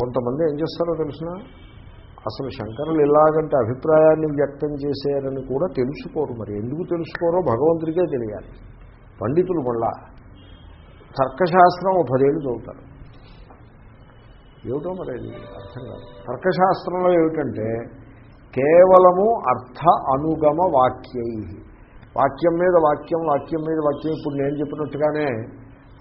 కొంతమంది ఏం చేస్తారో తెలిసిన? అసలు శంకరులు ఇలాగంటే అభిప్రాయాన్ని వ్యక్తం చేశారని కూడా తెలుసుకోరు మరి. ఎందుకు తెలుసుకోరో భగవంతుడికే తెలియాలి. పండితులు మళ్ళా తర్కశాస్త్రం ఓ పదేళ్ళు చదువుతారు. ఏమిటో మరి అది అర్థం కాదు. తర్కశాస్త్రంలో ఏమిటంటే కేవలము అర్థ అనుగమ వాక్యై. వాక్యం మీద వాక్యం వాక్యం మీద వాక్యం. ఇప్పుడు నేను చెప్పినట్టుగానే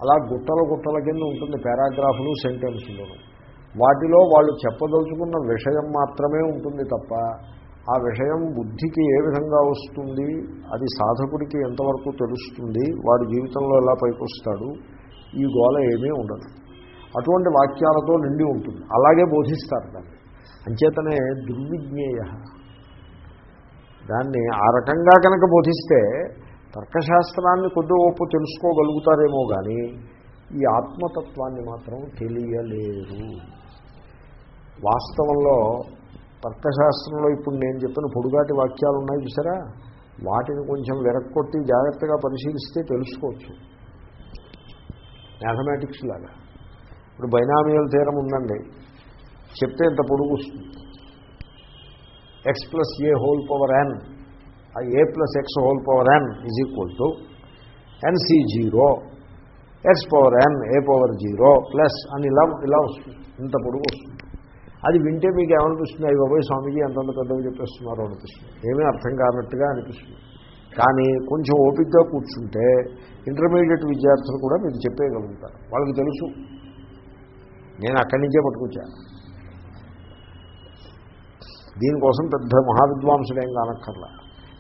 అలా గుట్టల గుట్టల కింద ఉంటుంది పారాగ్రాఫ్లు సెంటెన్స్లు. వాటిలో వాళ్ళు చెప్పదలుచుకున్న విషయం మాత్రమే ఉంటుంది తప్ప ఆ విషయం బుద్ధికి ఏ విధంగా వస్తుంది అది సాధకుడికి ఎంతవరకు తెలుస్తుంది వాడి జీవితంలో ఎలా పైకొస్తాడు ఈ గోళ ఏమీ ఉండదు. అటువంటి వాక్యాలతో నిండి ఉంటుంది. అలాగే బోధిస్తారు దాన్ని. అంచేతనే దుర్విజ్ఞేయ. దాన్ని ఆ రకంగా కనుక బోధిస్తే తర్కశాస్త్రాన్ని కొద్ది ఓపు తెలుసుకోగలుగుతారేమో కానీ ఈ ఆత్మతత్వాన్ని మాత్రం తెలియలేరు. వాస్తవంలో తర్కశాస్త్రంలో ఇప్పుడు నేను చెప్పిన పొడుగాటి వాక్యాలు ఉన్నాయి చూసారా? వాటిని కొంచెం వెరక్కొట్టి జాగ్రత్తగా పరిశీలిస్తే తెలుసుకోవచ్చు. మ్యాథమెటిక్స్ లాగా. ఇప్పుడు బైనామియల్ తీరం ఉందండి. చెప్తే ఇంత పొడుగు వస్తుంది. X plus A whole power N ఆ A plus X whole power N is equal to N C zero X power N A power zero plus అని ఇలా ఇలా వస్తుంది. ఇంత పొడుగు వస్తుంది. అది వింటే మీకు ఏమనిపిస్తుంది? అవి బాబోయ్ స్వామీజీ ఎంతంత పెద్దవి చెప్పేస్తున్నారో అనిపిస్తుంది. ఏమీ అర్థం కానట్టుగా అనిపిస్తుంది. కానీ కొంచెం ఓపికగా కూర్చుంటే ఇంటర్మీడియట్ విద్యార్థులు కూడా మీకు చెప్పేయగలుగుతారు. వాళ్ళకి తెలుసు. నేను అక్కడి నుంచే పట్టుకొచ్చాను దీనికోసం పెద్ద మహావిద్వాంసుడేం కానక్కర్లా.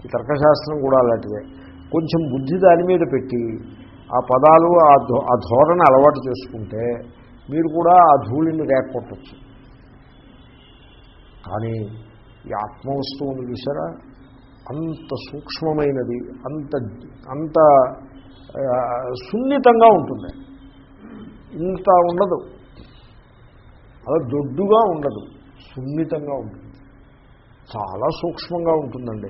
ఈ తర్కశాస్త్రం కూడా అలాంటిదే. కొంచెం బుద్ధి దాని మీద పెట్టి ఆ పదాలు ఆ ధోరణ ధోరణి అలవాటు చేసుకుంటే మీరు కూడా ఆ ధూళిని రేకొట్టచ్చు కానీ ఈ ఆత్మవస్తువును చూసారా? అంత సూక్ష్మమైనది అంత అంత సున్నితంగా ఉంటుంది. ఇంత ఉండదు. అలా దొడ్డుగా ఉండదు. సున్నితంగా ఉంటుంది. చాలా సూక్ష్మంగా ఉంటుందండి.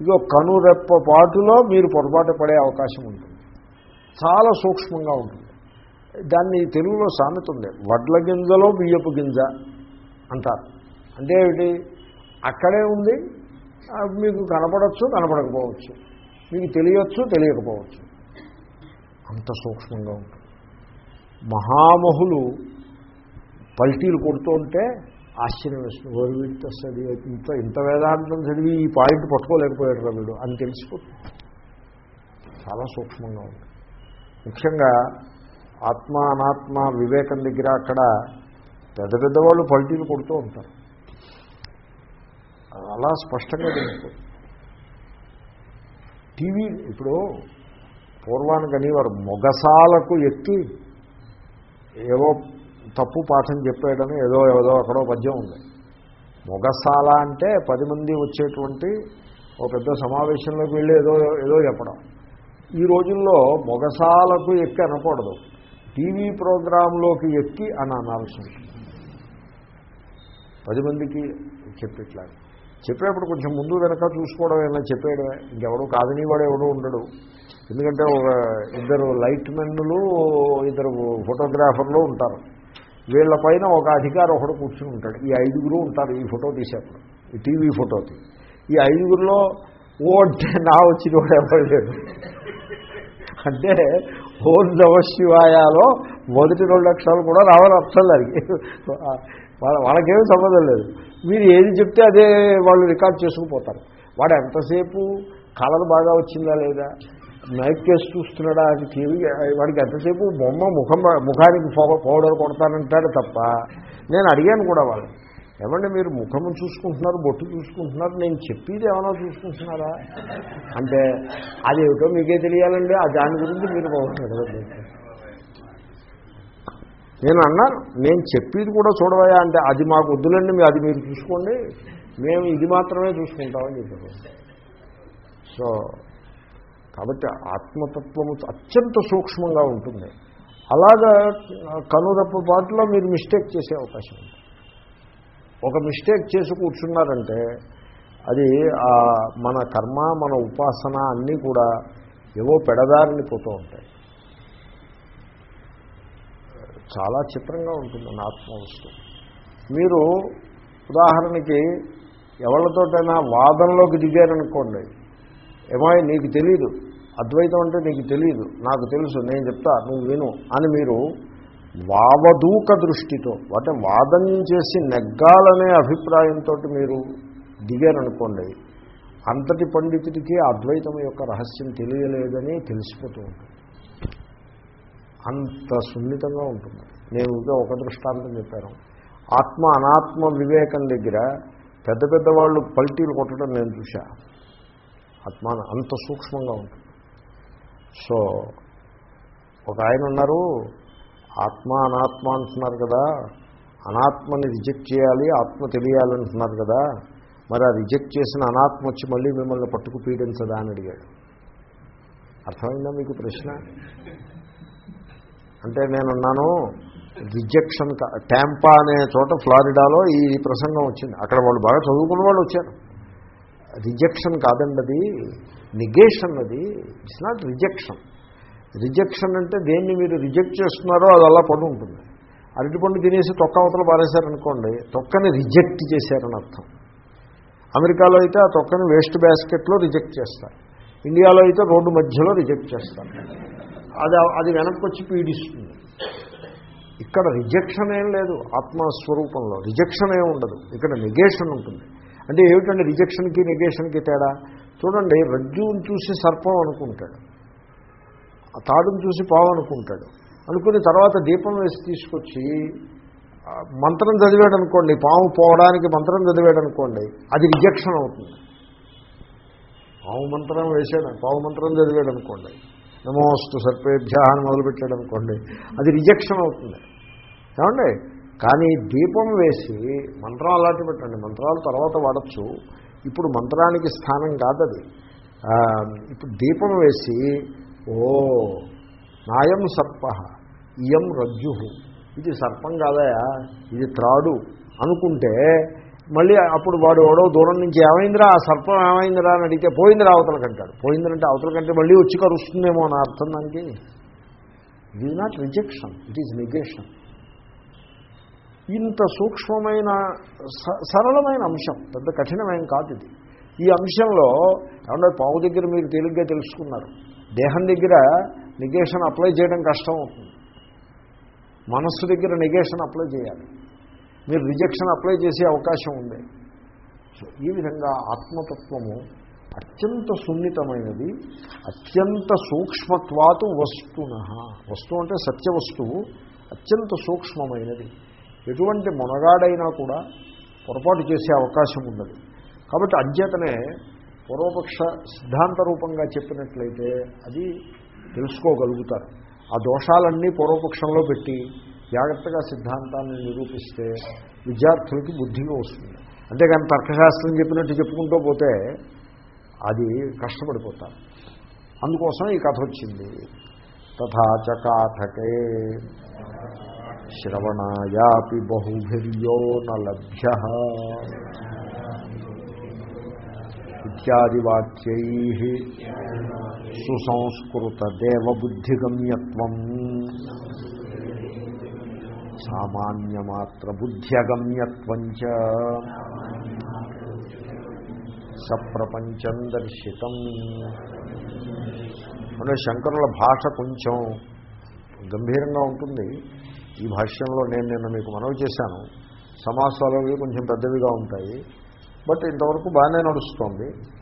ఇదో కనురెప్ప పాటులో మీరు పొరపాటు పడే అవకాశం ఉంటుంది. చాలా సూక్ష్మంగా ఉంటుంది. దాన్ని తెలుగులో సామెత ఉంది. వడ్ల గింజలో బియ్యపు గింజ అంటారు. అంటే ఏమిటి? అక్కడే ఉంది మీకు కనపడవచ్చు కనపడకపోవచ్చు. మీకు తెలియచ్చు తెలియకపోవచ్చు. అంత సూక్ష్మంగా ఉంటుంది. మహామహులు పల్టీలు కొడుతూ ఉంటే ఆశ్చర్యం వేస్తుంది. ఓరి వీడికి ఇంత ఇంత వేదాంతం చదివి ఈ పాయింట్ పట్టుకోలేకపోయాడు రా వీడు అని తెలిసిపోతుంది. చాలా సూక్ష్మంగా ఉంది ముఖ్యంగా ఆత్మ అనాత్మ వివేకం దగ్గర అక్కడ పెద్ద పెద్ద వాళ్ళు పల్టీలు కొడుతూ ఉంటారు. అలా స్పష్టంగా తెలిసిపోతుంది టీవీ ఇప్పుడు పూర్వానికి అనేవారు మొగసాలకు ఎక్కి ఏవో తప్పు పాఠం చెప్పాడని ఏదో ఏదో అక్కడో పద్యం ఉంది. మొగసాల అంటే పది మంది వచ్చేటువంటి ఒక పెద్ద సమావేశంలోకి వెళ్ళి ఏదో ఏదో చెప్పడం. ఈ రోజుల్లో మొగసాలకు ఎక్కి అనకూడదు. టీవీ ప్రోగ్రాంలోకి ఎక్కి అని అనాల్సి ఉంటుంది పది మందికి చెప్పేట్లా చెప్పేప్పుడు కొంచెం ముందు వెనక చూసుకోవడం ఏమైనా చెప్పేయడమే. ఇంకెవడు కాదని వాడు ఎవడు ఉండడు. ఎందుకంటే ఒక ఇద్దరు లైట్ మెన్నులు ఇద్దరు ఫోటోగ్రాఫర్లు ఉంటారు. వీళ్ళ పైన ఒక అధికారి ఒకడు కూర్చుని ఉంటాడు. ఈ ఐదుగురు ఉంటారు ఈ ఫోటో తీసేప్పుడు. ఈ టీవీ ఫోటోకి ఈ ఐదుగురిలో ఓ అంటే నా వచ్చిన వాడు ఎవరు లేడు. అంటే ఓం నమ శివాయాలో మొదటి రెండు అక్షరాలు కూడా రావాలి అర్థం దానికి వాళ్ళ వాళ్ళకేమీ సంబంధం లేదు. మీరు ఏది చెప్తే అదే వాళ్ళు రికార్డ్ చేసుకుపోతారు. వాడు ఎంతసేపు కలర్ బాగా వచ్చిందా లేదా? నైట్ కేసు చూస్తున్నాడా? అది టీవీ వాడికి ఎంతసేపు బొమ్మ ముఖం ముఖానికి పౌడర్ కొడతానంటాడు తప్ప నేను అడిగాను కూడా వాళ్ళు ఏమంటే మీరు ముఖము చూసుకుంటున్నారు బొట్టు చూసుకుంటున్నారు నేను చెప్పేది ఏమైనా చూసుకుంటున్నారా? అంటే అదేమిటో మీకే తెలియాలండి. ఆ దాని గురించి మీరు బాగుంటుంది నేను అన్నాను నేను చెప్పేది కూడా చూడవయా అంటే అది మాకు వద్దులండి మీ- అది మీరు చూసుకోండి. మేము ఇది మాత్రమే చూసుకుంటామని చెప్పారు. సో కాబట్టి ఆత్మతత్వము అత్యంత సూక్ష్మంగా ఉంటుంది. అలాగా కనురెప్ప పాటలో మీరు మిస్టేక్ చేసే అవకాశం ఉంది. ఒక మిస్టేక్ చేసి కూర్చున్నారంటే అది మన కర్మ మన ఉపాసన అన్నీ కూడా ఏవో పెడదారిని పోతూ ఉంటాయి. చాలా చిత్రంగా ఉంటుంది ఆత్మ మీరు ఉదాహరణకి ఎవరితోటైనా వాదనలోకి దిగారనుకోండి ఏమో నీకు తెలియదు అద్వైతం అంటే నీకు తెలియదు నాకు తెలుసు నేను చెప్తా నువ్వు విను అని మీరు వావదూక దృష్టితో అంటే వాదం చేసి నెగ్గాలనే అభిప్రాయంతో మీరు దిగారనుకోండి అంతటి పండితుడికి అద్వైతం యొక్క రహస్యం తెలియలేదని తెలిసిపోతూ ఉంటుంది. అంత సున్నితంగా ఉంటుంది. నేను ఇంకా ఒక దృష్టాంతం చెప్పాను. ఆత్మ అనాత్మ వివేకం దగ్గర పెద్ద పెద్ద వాళ్ళు పల్టీలు కొట్టడం నేను చూశా. ఆత్మ అంత సూక్ష్మంగా ఉంటుంది. సో ఒక ఆయన ఉన్నారు ఆత్మ అనాత్మ అంటున్నారు కదా అనాత్మని రిజెక్ట్ చేయాలి ఆత్మ తెలియాలంటున్నారు కదా మరి ఆ రిజెక్ట్ చేసిన అనాత్మ వచ్చి మళ్ళీ మిమ్మల్ని పట్టుకు పీడించదా అని అడిగాడు. అర్థమైందా మీకు ప్రశ్న? అంటే నేనున్నాను రిజెక్షన్ ట్యాంపా అనే చోట ఫ్లారిడాలో ఈ ప్రసంగం వచ్చింది. అక్కడ వాళ్ళు బాగా చదువుకున్న వాళ్ళు వచ్చారు. రిజెక్షన్ కాదండి అది నిగేషన్ అది ఇట్స్ నాట్ రిజెక్షన్. రిజెక్షన్ అంటే దేన్ని మీరు రిజెక్ట్ చేస్తున్నారో అది అలా పడి ఉంటుంది. అరటిపండు తినేసి తొక్క అవతల పారేశారనుకోండి తొక్కని రిజెక్ట్ చేశారని అర్థం. అమెరికాలో అయితే ఆ తొక్కని వేస్ట్ బ్యాస్కెట్లో రిజెక్ట్ చేస్తారు. ఇండియాలో అయితే రోడ్డు మధ్యలో రిజెక్ట్ చేస్తారు. అది అది వెనక్కి వచ్చి పీడిస్తుంది. ఇక్కడ రిజెక్షన్ ఏం లేదు ఆత్మస్వరూపంలో. రిజెక్షన్ ఏం ఉండదు. ఇక్కడ నెగేషన్ ఉంటుంది. అంటే ఏమిటండి రిజెక్షన్కి నెగేషన్కి తేడా? చూడండి రజ్జువుని చూసి సర్పం అనుకుంటాడు. ఆ తాడును చూసి పావు అనుకుంటాడు. అనుకుని తర్వాత దీపం వేసి తీసుకొచ్చి మంత్రం చదివాడు అనుకోండి పాము పోవడానికి మంత్రం చదివాడు అనుకోండి అది రిజెక్షన్ అవుతుంది. పావు మంత్రం వేసాడు పావు మంత్రం చదివాడు అనుకోండి. నమోస్తు సర్పేభ్య అని మొదలుపెట్టాడు అనుకోండి అది రిజెక్షన్ అవుతుంది. ఏమండి? కానీ దీపం వేసి మంత్రం అలాంటి పెట్టండి. మంత్రాలు తర్వాత వాడచ్చు. ఇప్పుడు మంత్రానికి స్థానం కాదది. ఇప్పుడు దీపం వేసి ఓ నాయం సర్ప ఇయం రజ్జు. ఇది సర్పం కాదయా? ఇది త్రాడు. అనుకుంటే మళ్ళీ అప్పుడు వాడు ఎవడో దూరం నుంచి ఏమైందిరా ఆ సర్పం ఏమైందిరా అని అడిగితే పోయిందిరా అవతలకంటాడు పోయిందంటే అవతలకంటే మళ్ళీ వచ్చి కరుస్తుందేమో అని అర్థం దానికి. It is not rejection it is negation ఇంత సూక్ష్మమైన స- సరళమైన అంశం పెద్ద కఠినమైన కాదు ఇది. ఈ అంశంలో ఏమన్నా పావు దగ్గర మీరు తేలిగ్గా తెలుసుకున్నారు. దేహం దగ్గర నిగేషన్ అప్లై చేయడం కష్టం అవుతుంది. మనస్సు దగ్గర నిగేషన్ అప్లై చేయాలి. మీరు రిజెక్షన్ అప్లై చేసే అవకాశం ఉంది. సో ఈ విధంగా ఆత్మతత్వము అత్యంత సున్నితమైనది అత్యంత సూక్ష్మత్వాతు వస్తున. వస్తువు అంటే సత్య వస్తువు అత్యంత సూక్ష్మమైనది. ఎటువంటి మునగాడైనా కూడా పొరపాటు చేసే అవకాశం ఉన్నది. కాబట్టి అధ్యతనే పూర్వపక్ష సిద్ధాంత రూపంగా చెప్పినట్లయితే అది తెలుసుకోగలుగుతారు. ఆ దోషాలన్నీ పూర్వపక్షంలో పెట్టి జాగ్రత్తగా సిద్ధాంతాన్ని నిరూపిస్తే విద్యార్థులకి బుద్ధిగా వస్తుంది. అంతేకాని తర్కశాస్త్రం చెప్పినట్టు చెప్పుకుంటూ పోతే అది కష్టపడిపోతారు. అందుకోసం ఈ కథ వచ్చింది. తథాచకాథకే శ్రవణాయాపి బహుభిర్యో నలభ్య ఇత్యాదివాక్యై సుసంస్కృత దేవబుద్ధిగమ్యత్వం సామాన్యమాత్ర బుద్ధ్యగమ్యత్వం చ సప్రపంచం దర్శితం. అంటే శంకరుల భాష కొంచెం గంభీరంగా ఉంటుంది. ఈ భాష్యంలో నేను నిన్న మీకు మనవి చేశాను. సమాసాలు కొంచెం పెద్దవిగా ఉంటాయి. బట్ ఇంతవరకు బాగానే నడుస్తోంది.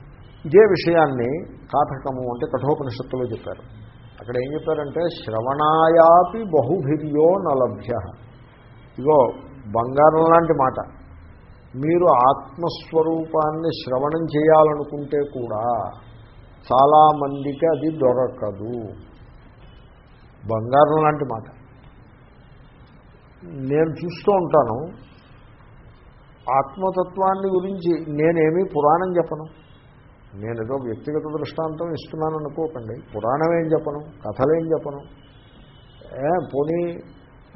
ఇదే విషయాన్ని కాథకము అంటే కఠోపనిషత్తులో చెప్పారు. అక్కడ ఏం చెప్పారంటే శ్రవణాయాపి బహుభిర్యో నలభ్య. ఇగో బంగారం లాంటి మాట. మీరు ఆత్మస్వరూపాన్ని శ్రవణం చేయాలనుకుంటే కూడా చాలామందికి అది దొరకదు. బంగారం లాంటి మాట. నేను చూస్తూ ఉంటాను ఆత్మతత్వాన్ని గురించి నేనేమీ పురాణం చెప్పను. నేను ఏదో వ్యక్తిగత దృష్టాంతం ఇస్తున్నాను అనుకోకండి పురాణం ఏం చెప్పను? కథలేం చెప్పను? పోనీ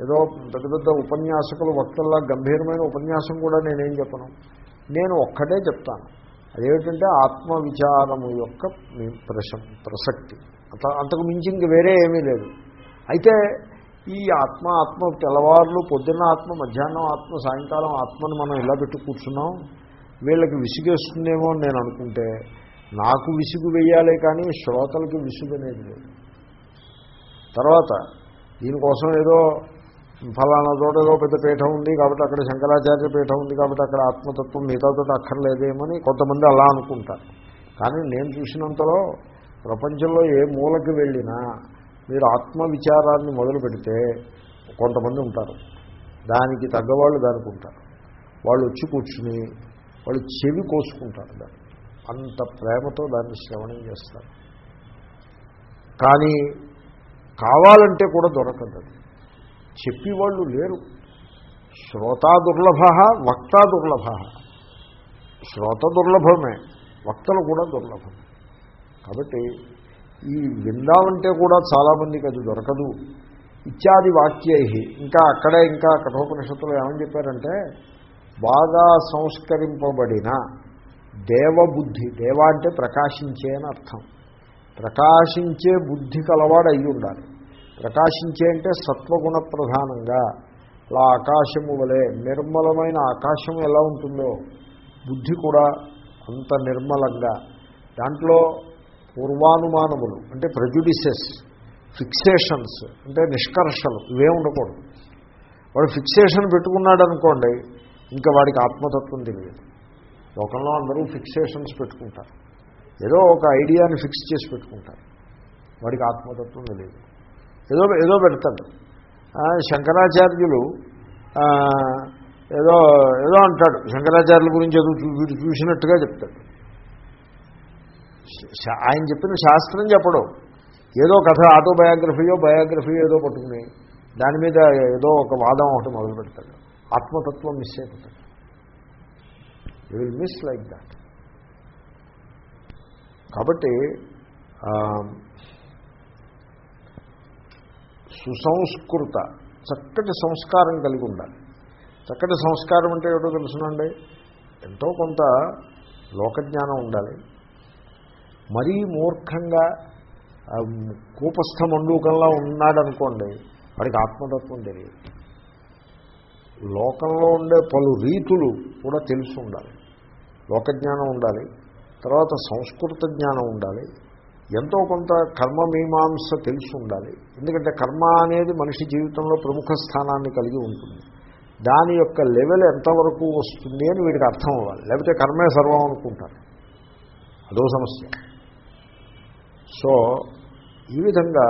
ఏదో పెద్ద పెద్ద ఉపన్యాసకులు వక్తల్లా గంభీరమైన ఉపన్యాసం కూడా నేనేం చెప్పను. నేను ఒక్కటే చెప్తాను. అదేమిటంటే ఆత్మ విచారము యొక్క ప్రశం ప్రశ ప్రసక్తి. అంత అంతకు మించి ఇంక వేరే ఏమీ లేదు. అయితే ఈ ఆత్మ ఆత్మ తెల్లవారులు పొద్దున్న ఆత్మ మధ్యాహ్నం ఆత్మ సాయంకాలం ఆత్మని మనం ఇలా పెట్టి కూర్చున్నాం. వీళ్ళకి విసుగేస్తుందేమో అని నేను అనుకుంటే నాకు విసుగు వేయాలి కానీ శ్రోతలకి విసుగు అనేది లేదు. తర్వాత దీనికోసం ఏదో ఫలానా చోటలో పెద్ద పీఠం ఉంది కాబట్టి అక్కడ శంకరాచార్య పీఠం ఉంది కాబట్టి అక్కడ ఆత్మతత్వం మిగతాతో అక్కర్లేదేమని కొంతమంది అలా అనుకుంటారు. కానీ నేను చూసినంతలో ప్రపంచంలో ఏ మూలకి వెళ్ళినా మీరు ఆత్మ విచారాన్ని మొదలు పెడితే కొంతమంది ఉంటారు. దానికి తగ్గవాళ్ళు దానికి ఉంటారు వాళ్ళు వచ్చి కూర్చుని వాళ్ళు చెవి కోసుకుంటారు దాన్ని. అంత ప్రేమతో దాన్ని శ్రవణం చేస్తారు. కానీ కావాలంటే కూడా దొరకదు అది. చెప్పేవాళ్ళు లేరు. శ్రోతా దుర్లభ వక్త దుర్లభ. శ్రోత దుర్లభమే వక్తలు కూడా దుర్లభం. కాబట్టి ఈ విందామంటే కూడా చాలామందికి అది దొరకదు. ఇత్యాది వాక్యై ఇంకా అక్కడే ఇంకా కఠోపనిషత్తులు ఏమని చెప్పారంటే బాగా సంస్కరింపబడిన దేవబుద్ధి దేవ అంటే ప్రకాశించే అని అర్థం. ప్రకాశించే బుద్ధి కలవాడు అయి ఉండాలి ప్రకాశించే అంటే సత్వగుణ ప్రధానంగా అలా ఆకాశము వలె నిర్మలమైన ఆకాశం ఎలా ఉంటుందో బుద్ధి కూడా అంత నిర్మలంగా. దాంట్లో పూర్వానుమానములు అంటే ప్రజుడిసెస్ ఫిక్సేషన్స్ అంటే నిష్కర్షలు ఇవే ఉండకూడదు. వాడు ఫిక్సేషన్ పెట్టుకున్నాడు అనుకోండి ఇంకా వాడికి ఆత్మతత్వం తెలియదు. లోకంలో అందరూ ఫిక్సేషన్స్ పెట్టుకుంటారు. ఏదో ఒక ఐడియాని ఫిక్స్ చేసి పెట్టుకుంటారు. వాడికి ఆత్మతత్వం తెలియదు. ఏదో ఏదో పెడతాడు శంకరాచార్యులు ఏదో ఏదో అంటాడు. శంకరాచార్యుల గురించి ఏదో చూ- వీడు చూసినట్టుగా చెప్తాడు. ఆయన చెప్పిన శాస్త్రం చెప్పడం. ఏదో కథ ఆటోబయోగ్రఫీయో బయోగ్రఫీయో ఏదో పట్టుకుని దాని మీద ఏదో ఒక వాదం ఒకటి మొదలు పెడతాడు. ఆత్మతత్వం మిస్ అయిపోతాడు. You will miss like that కాబట్టి సుసంస్కృత చక్కటి సంస్కారం కలిగి ఉండాలి. చక్కటి సంస్కారం అంటే ఏటో తెలుసునండి? ఎంతో కొంత లోకజ్ఞానం ఉండాలి. మరీ మూర్ఖంగా కూపస్థ మండూకంలా ఉన్నాడనుకోండి వాడికి ఆత్మతత్వం తెలియదు. లోకంలో ఉండే పలు రీతులు కూడా తెలిసి ఉండాలి. లోకజ్ఞానం ఉండాలి. తర్వాత సంస్కృత జ్ఞానం ఉండాలి. ఎంతో కొంత కర్మ మీమాంస తెలిసి ఉండాలి. ఎందుకంటే కర్మ అనేది మనిషి జీవితంలో ప్రముఖ స్థానాన్ని కలిగి ఉంటుంది. దాని యొక్క లెవెల్ ఎంతవరకు వస్తుంది అని వీడికి అర్థం అవ్వాలి. లేకపోతే కర్మే సర్వం అనుకుంటారు. అదో సమస్య. సో ఈ విధంగా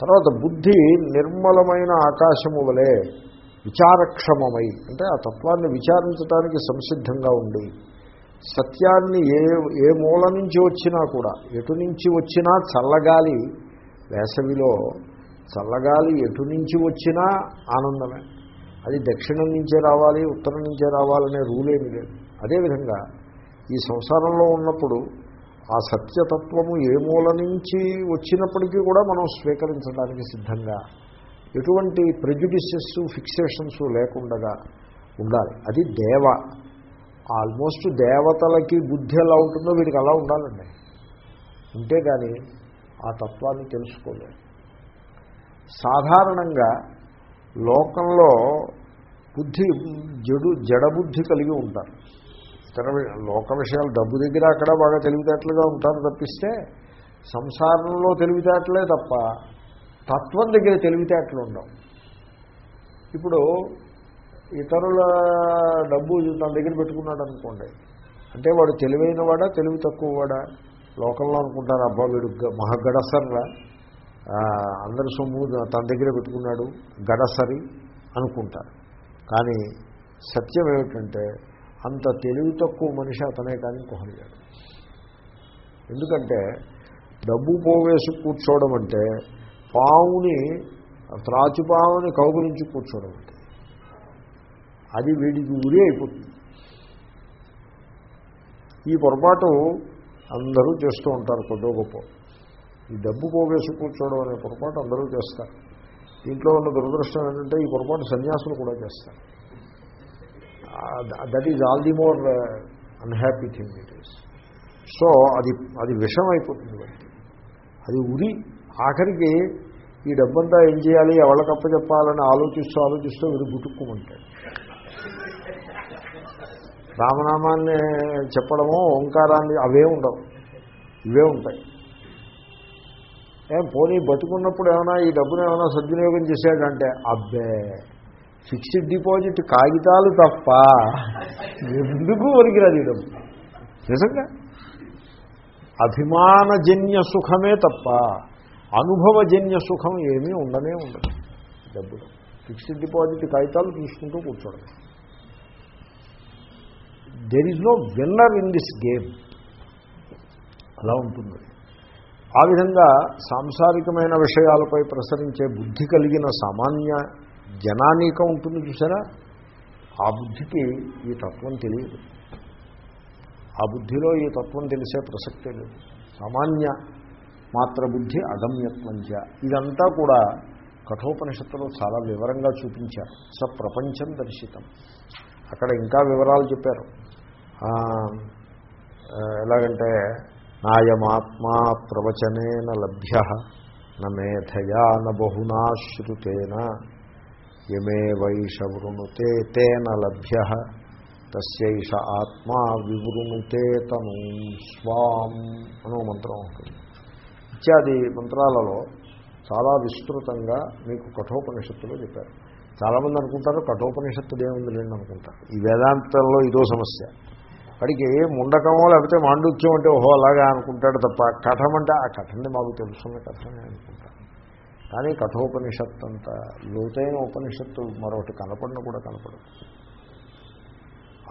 తర్వాత బుద్ధి నిర్మలమైన ఆకాశము వలె విచారక్షమమై అంటే ఆ తత్వాన్ని విచారించడానికి సంసిద్ధంగా ఉండి సత్యాన్ని ఏ ఏ మూల నుంచి వచ్చినా కూడా ఎటు నుంచి వచ్చినా చల్లగాలి వేసవిలో చల్లగాలి ఎటు నుంచి వచ్చినా ఆనందమే. అది దక్షిణం నుంచే రావాలి ఉత్తరం నుంచే రావాలనే రూలేమి లేదు. అదేవిధంగా ఈ సంసారంలో ఉన్నప్పుడు ఆ సత్యతత్వము ఏ మూల నుంచి వచ్చినప్పటికీ కూడా మనం స్వీకరించడానికి సిద్ధంగా ఎటువంటి ప్రెజుడిసెస్ ఫిక్సేషన్స్ లేకుండా ఉండాలి. అది దేవ. ఆల్మోస్ట్ దేవతలకి బుద్ధి ఎలా ఉంటుందో వీడికి అలా ఉండాలండి. ఉంటే కానీ ఆ తత్వాన్ని తెలుసుకోలేదు సాధారణంగా లోకంలో బుద్ధి జడు జడబుద్ధి కలిగి ఉంటారు. ఇతర వి- లోక విషయాలు డబ్బు దగ్గర అక్కడ బాగా తెలివితేటలుగా ఉంటారు తప్పిస్తే సంసారంలో తెలివితేటలే తప్ప తత్వం దగ్గర తెలివితేటలు ఉండవు. ఇప్పుడు ఇతరుల డబ్బు తన దగ్గర పెట్టుకున్నాడు అనుకోండి. అంటే వాడు తెలివైన వాడా తెలివి తక్కువ వాడా? లోకంలో అనుకుంటారు అబ్బా వీడు గ- మహాగడసర్రా. అందరి సొమ్ము తన దగ్గర పెట్టుకున్నాడు గడసరి అనుకుంటారు. కానీ సత్యం ఏమిటంటే అంత తెలివి తక్కువ మనిషి అతనే కానీ ఇంకొకడు ఎందుకంటే డబ్బు పోవేసి కూర్చోవడం అంటే పావుని త్రాచుపావుని కౌగులించి కూర్చోవడం అంటే. అది వీడికి ఉరి అయిపోతుంది. ఈ పొరపాటు అందరూ చేస్తూ ఉంటారు కొద్దో గొప్ప. ఈ డబ్బు పోగేసి కూర్చోవడం అనే పొరపాటు అందరూ చేస్తారు. దీంట్లో ఉన్న దురదృష్టం ఏంటంటే ఈ పొరపాటు సన్యాసులు కూడా చేస్తారు. That is all the more unhappy thing it is so అది అది విషం అయిపోతుంది అది ఉరి. ఆఖరికి ఈ డబ్బంతా ఏం చేయాలి ఎవరికప్ప చెప్పాలని ఆలోచిస్తూ ఆలోచిస్తూ వీడు గుటుక్కుమంటాడు. రామనామాన్ని చెప్పడము ఓంకారాన్ని అవే ఉండవు. ఇవే ఉంటాయి. ఏం పోనీ బతుకున్నప్పుడు ఏమైనా ఈ డబ్బును ఏమైనా సద్వినియోగం చేశాడంటే అబ్బే ఫిక్స్డ్ డిపాజిట్ కాగితాలు తప్ప ఎందుకు వరికిరాదు ఈ డబ్బు? నిజంగా? అభిమానజన్య సుఖమే తప్ప అనుభవజన్య సుఖం ఏమీ ఉండనే ఉండదు. డబ్బులు. ఫిక్స్డ్ డిపాజిట్ కాగితాలు తీసుకుంటూ కూర్చోడం there is no winner in this game అలా ఉంటుంది. ఆ విధంగా సాంసారికమైన విషయాలపై ప్రసరించే బుద్ధి కలిగిన సామాన్య జనానీకం ఉంటుంది చూసారా? ఆ బుద్ధికి ఈ తత్వం తెలియదు. ఆ బుద్ధిలో ఈ తత్వం తెలిసే ప్రసక్తే లేదు. సామాన్య మాత్ర బుద్ధి అగమ్యత్వంచ. ఇదంతా కూడా కఠోపనిషత్తులో చాలా వివరంగా చూపించారు. స ప్రపంచం దర్శితం. అక్కడ ఇంకా వివరాలు చెప్పారు. ఎలాగంటే నాయమాత్మా ప్రవచనేన లభ్య నేధయా న శ్రుతేన యమే వైష వృణుతే తేన లభ్య తస్యైష ఆత్మా వివృణుతే తను స్వాం అనో మంత్రం ఉంటుంది. ఇత్యాది మంత్రాలలో చాలా విస్తృతంగా మీకు కఠోపనిషత్తులో చెప్పారు. చాలామంది అనుకుంటారు కఠోపనిషత్తు దేవుంది లేండి అనుకుంటారు. ఈ వేదాంతంలో ఇదో సమస్య. వాడికి ముండకమో లేకపోతే మాండుత్యం అంటే ఓహో అలాగా అనుకుంటాడు తప్ప కథం అంటే ఆ కథని మాకు తెలుసున్న కథనే అనుకుంటాను కానీ కఠోపనిషత్తు అంత లోతైన ఉపనిషత్తు మరొకటి కనపడిన కూడా కనపడదు.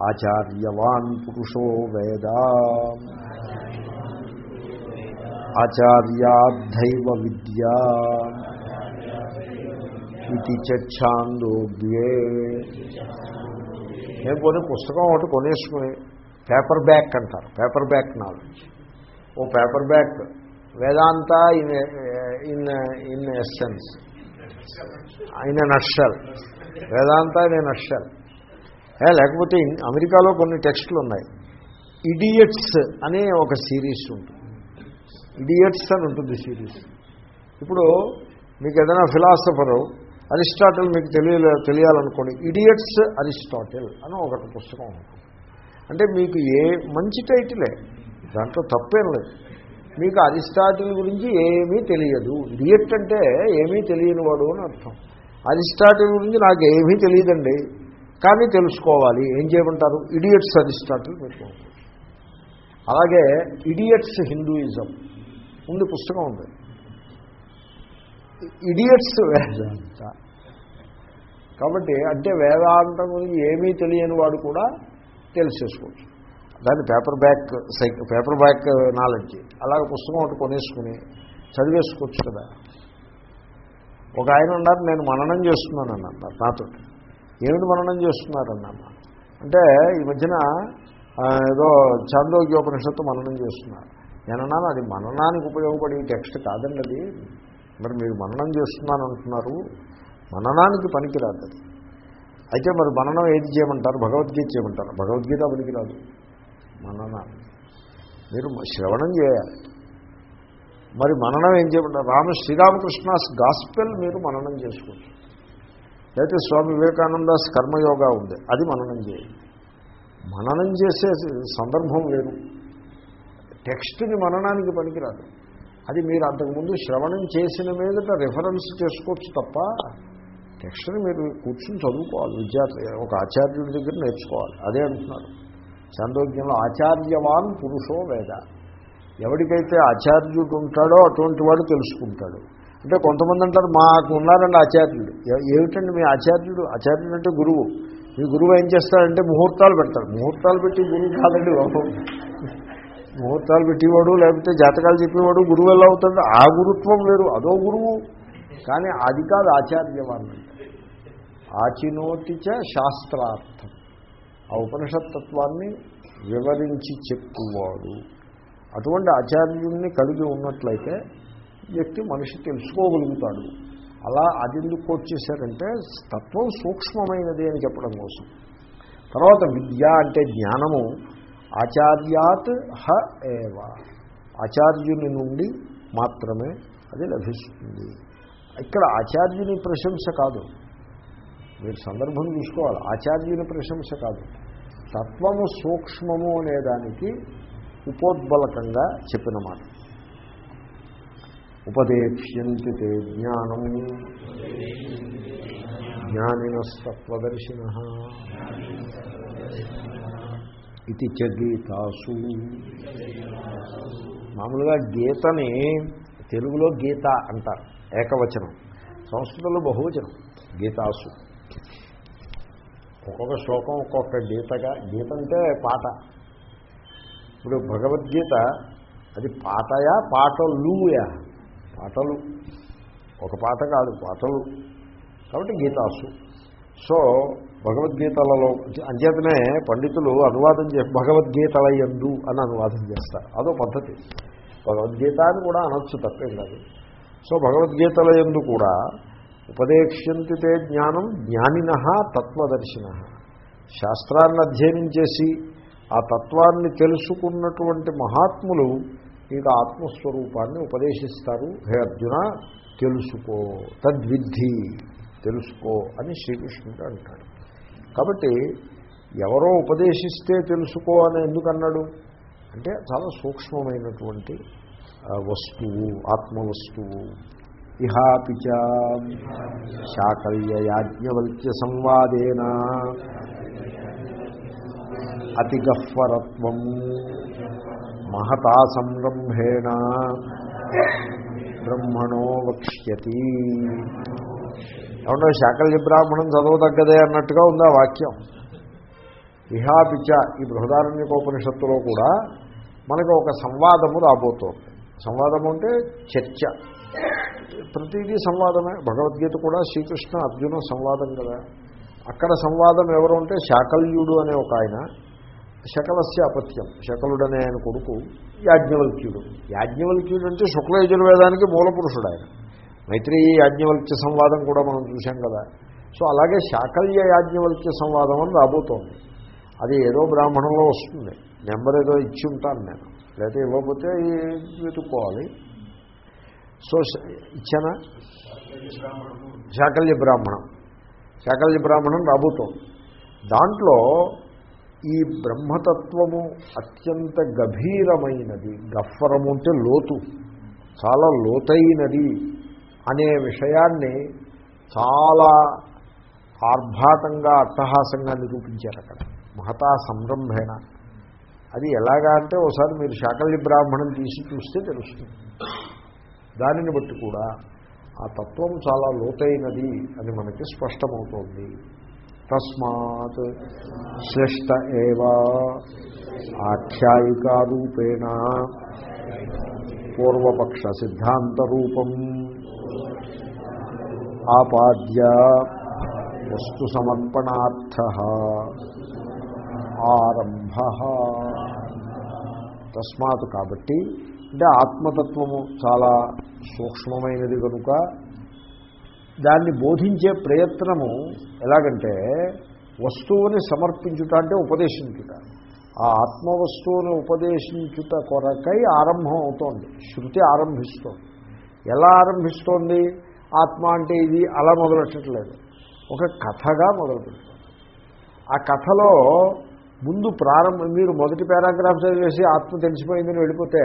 ఆచార్యవాన్ పురుషో వేద. ఆచార్యాద్ధైవ విద్యా. ఇది చాందోగ్యే నేను కొన్ని పుస్తకం ఒకటి కొనేసుకుని పేపర్ బ్యాక్ అంటారు. Paperback knowledge oh paperback Vedanta in in in essence in a nutshell Vedanta in నక్షల్ లేకపోతే ఇన్- అమెరికాలో కొన్ని టెక్స్టులు ఉన్నాయి. ఇడియట్స్ అనే ఒక సిరీస్ ఉంటుంది. ఇడియట్స్ అని ఉంటుంది సిరీస్ ఇప్పుడు మీకు ఏదైనా ఫిలాసఫరు అరిస్టాటిల్ మీకు తెలియ తెలియాలనుకోండి ఇడియట్స్ అరిస్టాటిల్ అని ఒకటి పుస్తకం ఉంటుంది. అంటే మీకు ఏ మంచి టైటిలే. దాంట్లో తప్పేం లేదు. మీకు అరిస్టాటిల్ గురించి ఏమీ తెలియదు. ఇడియట్ అంటే ఏమీ తెలియని వాడు అని అర్థం. అరిస్టాటిల్ గురించి నాకు ఏమీ తెలియదండి. కానీ తెలుసుకోవాలి. ఏం చేయమంటారు? ఇడియట్స్ అరిస్టాటిల్ పెట్టుకోవచ్చు అలాగే ఇడియట్స్ హిందూయిజం ఉంది పుస్తకం ఉంది. ఇడియట్స్ వేదాంత. కాబట్టి అంటే వేదాంతం గురించి ఏమీ తెలియని వాడు కూడా తెలిసేసుకోవచ్చు. దాన్ని paperback psych paperback knowledge. అలాగే పుస్తకం ఒకటి కొనేసుకుని చదివేసుకోవచ్చు కదా. ఒక ఆయన ఉన్నారు నేను మననం చేస్తున్నాను అన్నారు నాతో. ఏమిటి మననం చేస్తున్నారన్నాను అంటే ఈ మధ్యన ఏదో చాందోగ్యోపనిషత్తు మననం చేస్తున్నారు. నేనన్నాను అది మననానికి ఉపయోగపడే టెక్స్ట్ కాదండి అది. మరి మీరు మననం చేస్తున్నాను అంటున్నారు మననానికి పనికిరాదు అది అయితే మరి మననం ఏది చేయమంటారు? భగవద్గీత చేయమంటారు? భగవద్గీత పనికిరాదు మనన. మీరు శ్రవణం చేయాలి. మరి మననం ఏం చేయమంటారు? రామ శ్రీరామకృష్ణాస్ గాస్పెల్ మీరు మననం చేసుకోవచ్చు. లేకపోతే స్వామి వివేకానందాస్ కర్మయోగా ఉంది. అది మననం చేయండి. మననం చేసే సందర్భం లేదు టెక్స్ట్ని మననానికి పనికిరాదు. అది మీరు అంతకుముందు శ్రవణం చేసిన మీదట రిఫరెన్స్ చేసుకోవచ్చు తప్ప టెక్స్ట్ని మీరు కూర్చుని చదువుకోవాలి విద్యార్థి ఒక ఆచార్యుడి దగ్గర నేర్చుకోవాలి. అదే అంటున్నారు. చాంద్రోగ్యంలో ఆచార్యవాన్ పురుషో వేద. ఎవరికైతే ఆచార్యుడు ఉంటాడో అటువంటి వాడు తెలుసుకుంటాడు. అంటే కొంతమంది అంటారు మాకు ఉన్నారండి ఆచార్యుడు. ఏమిటండి మీ ఆచార్యుడు? ఆచార్యుడు అంటే గురువు. మీ గురువు ఏం చేస్తాడంటే ముహూర్తాలు పెడతాడు. ముహూర్తాలు పెట్టి గురువు కాదండి ముహూర్తాలు పెట్టేవాడు లేకపోతే జాతకాలు చెప్పేవాడు గురువు ఎలా అవుతాడు? ఆ గురుత్వం వేరు అదో గురువు. కానీ అది కాదు ఆచార్యవాన్ అంటే. ఆచినోటిచ శాస్త్రార్థం. ఆ ఉపనిషత్తత్వాన్ని వివరించి చెప్పువాడు అటువంటి ఆచార్యుణ్ణి కలిగి ఉన్నట్లయితే వ్యక్తి మనిషి తెలుసుకోగలుగుతాడు. అలా అది ఎందుకు వచ్చేసారంటే తత్వం సూక్ష్మమైనది అని చెప్పడం కోసం. తర్వాత విద్య అంటే జ్ఞానము ఆచార్యాత్ హ ఏవ. ఆచార్యుని నుండి మాత్రమే అది లభిస్తుంది. ఇక్కడ ఆచార్యుని ప్రశంస కాదు. మీరు సందర్భం చూసుకోవాలి. ఆచార్యుని ప్రశంస కాదు. తత్వము సూక్ష్మము అనేదానికి ఉపోద్బలకంగా చెప్పిన మాట. ఉపదేక్ష్యంతి తే జ్ఞానం. జ్ఞానినస్తత్వదర్శిన. ఇది చ గీతాసు. మామూలుగా గీతని తెలుగులో గీత అంటారు. ఏకవచనం. సంస్కృతంలో బహువచనం. గీతాసు. ఒక్కొక్క శ్లోకం ఒక్కొక్క గీతగా గీత అంటే పాట. ఇప్పుడు భగవద్గీత అది పాటయా పాటలుయా? పాటలు. ఒక పాట కాదు పాటలు. కాబట్టి గీతాసు. సో భగవద్గీతలలో అంచేతనే పండితులు అనువాదం చే భగవద్గీతల ఎందు అని అనువాదం చేస్తారు. అదో పద్ధతి. భగవద్గీత అని కూడా అనొచ్చు తప్పేం కాదు. సో భగవద్గీతల ఎందు కూడా ఉపదేక్ష్యంతి తే జ్ఞానం జ్ఞానిన తత్వదర్శిన. శాస్త్రాన్ని అధ్యయనం చేసి ఆ తత్వాన్ని తెలుసుకున్నటువంటి మహాత్ములు మీకు ఆత్మస్వరూపాన్ని ఉపదేశిస్తారు. హే అర్జున తెలుసుకో తద్విద్ధి తెలుసుకో అని శ్రీకృష్ణుడు అంటాడు. కాబట్టి ఎవరో ఉపదేశిస్తే తెలుసుకో అని ఎందుకన్నాడు? అంటే చాలా సూక్ష్మమైనటువంటి వస్తువు ఆత్మవస్తువు. ఇహాపి చాకల్యయాజ్ఞవల్క్య సంవాదేన అతిగహ్వరత్వం మహతా సంరంభేణ బ్రహ్మణో వక్ష్యతి. ఏమంటే శాకల్య బ్రాహ్మణం చదవదగ్గదే అన్నట్టుగా ఉంది ఆ వాక్యం. ఇహాపిచ ఈ బృహదారణ్యకోపనిషత్తులో కూడా మనకు ఒక సంవాదము రాబోతోంది. సంవాదము అంటే చర్చ. ప్రతిదీ సంవాదమే. భగవద్గీత కూడా శ్రీకృష్ణ అర్జున సంవాదం కదా. అక్కడ సంవాదం ఎవరు ఉంటే శాకల్యుడు అనే ఒక ఆయన. శకలస్య అపత్యం. శకలుడనే ఆయన కొడుకు యాజ్ఞవల్క్యుడు. యాజ్ఞవల్క్యుడు అంటే శుక్లయజుర్వేదానికి మూలపురుషుడు ఆయన మైత్రీ యాజ్ఞవల్క్య సంవాదం కూడా మనం చూశాం కదా. సో అలాగే శాకల్య యాజ్ఞవల్క్య సంవాదం అని రాబోతోంది. అది ఏదో బ్రాహ్మణంలో వస్తుంది. నెంబర్ ఏదో ఇచ్చి ఉంటాను నేను. లేకపోతే ఇవ్వకపోతే వెతుక్కోవాలి. సో ఇచ్చానా? శాకల్య బ్రాహ్మణం. శాకల్య బ్రాహ్మణం రాబోతోంది. దాంట్లో ఈ బ్రహ్మతత్వము అత్యంత గభీరమైనది. గఫ్వరము అంటే లోతు. చాలా లోతైనది అనే విషయాన్ని చాలా ఆర్భాటంగా అట్టహాసంగా నిరూపించారు అక్కడ మహతా సంరంభేణ అది ఎలాగా అంటే ఒకసారి మీరు శాకల్య బ్రాహ్మణం తీసి చూస్తే తెలుస్తుంది. దానిని బట్టి కూడా ఆ తత్వం చాలా లోతైనది అని మనకి స్పష్టమవుతోంది. తస్మాత్ శ్రేష్ట ఏవా ఆఖ్యాయికారూపేణ పూర్వపక్ష సిద్ధాంతరూపం ఆపాద్య వస్తు సమర్పణార్థ ఆరంభ. తస్మాత్ కాబట్టి అంటే ఆత్మతత్వము చాలా సూక్ష్మమైనది కనుక దాన్ని బోధించే ప్రయత్నము ఎలాగంటే వస్తువుని సమర్పించుట అంటే ఉపదేశించుట. ఆ ఆత్మవస్తువుని ఉపదేశించుట కొరకై ఆరంభం అవుతోంది శృతి ఆరంభిస్తోంది. ఎలా ఆరంభిస్తోంది? ఆత్మ అంటే ఇది అలా మొదలెట్టట్లేదు. ఒక కథగా మొదలుపెడుతుంది ఆ కథలో ముందు ప్రారంభం మీరు మొదటి పారాగ్రాఫ్ చదివేసి ఆత్మ తెలిసిపోయిందని వెళ్ళిపోతే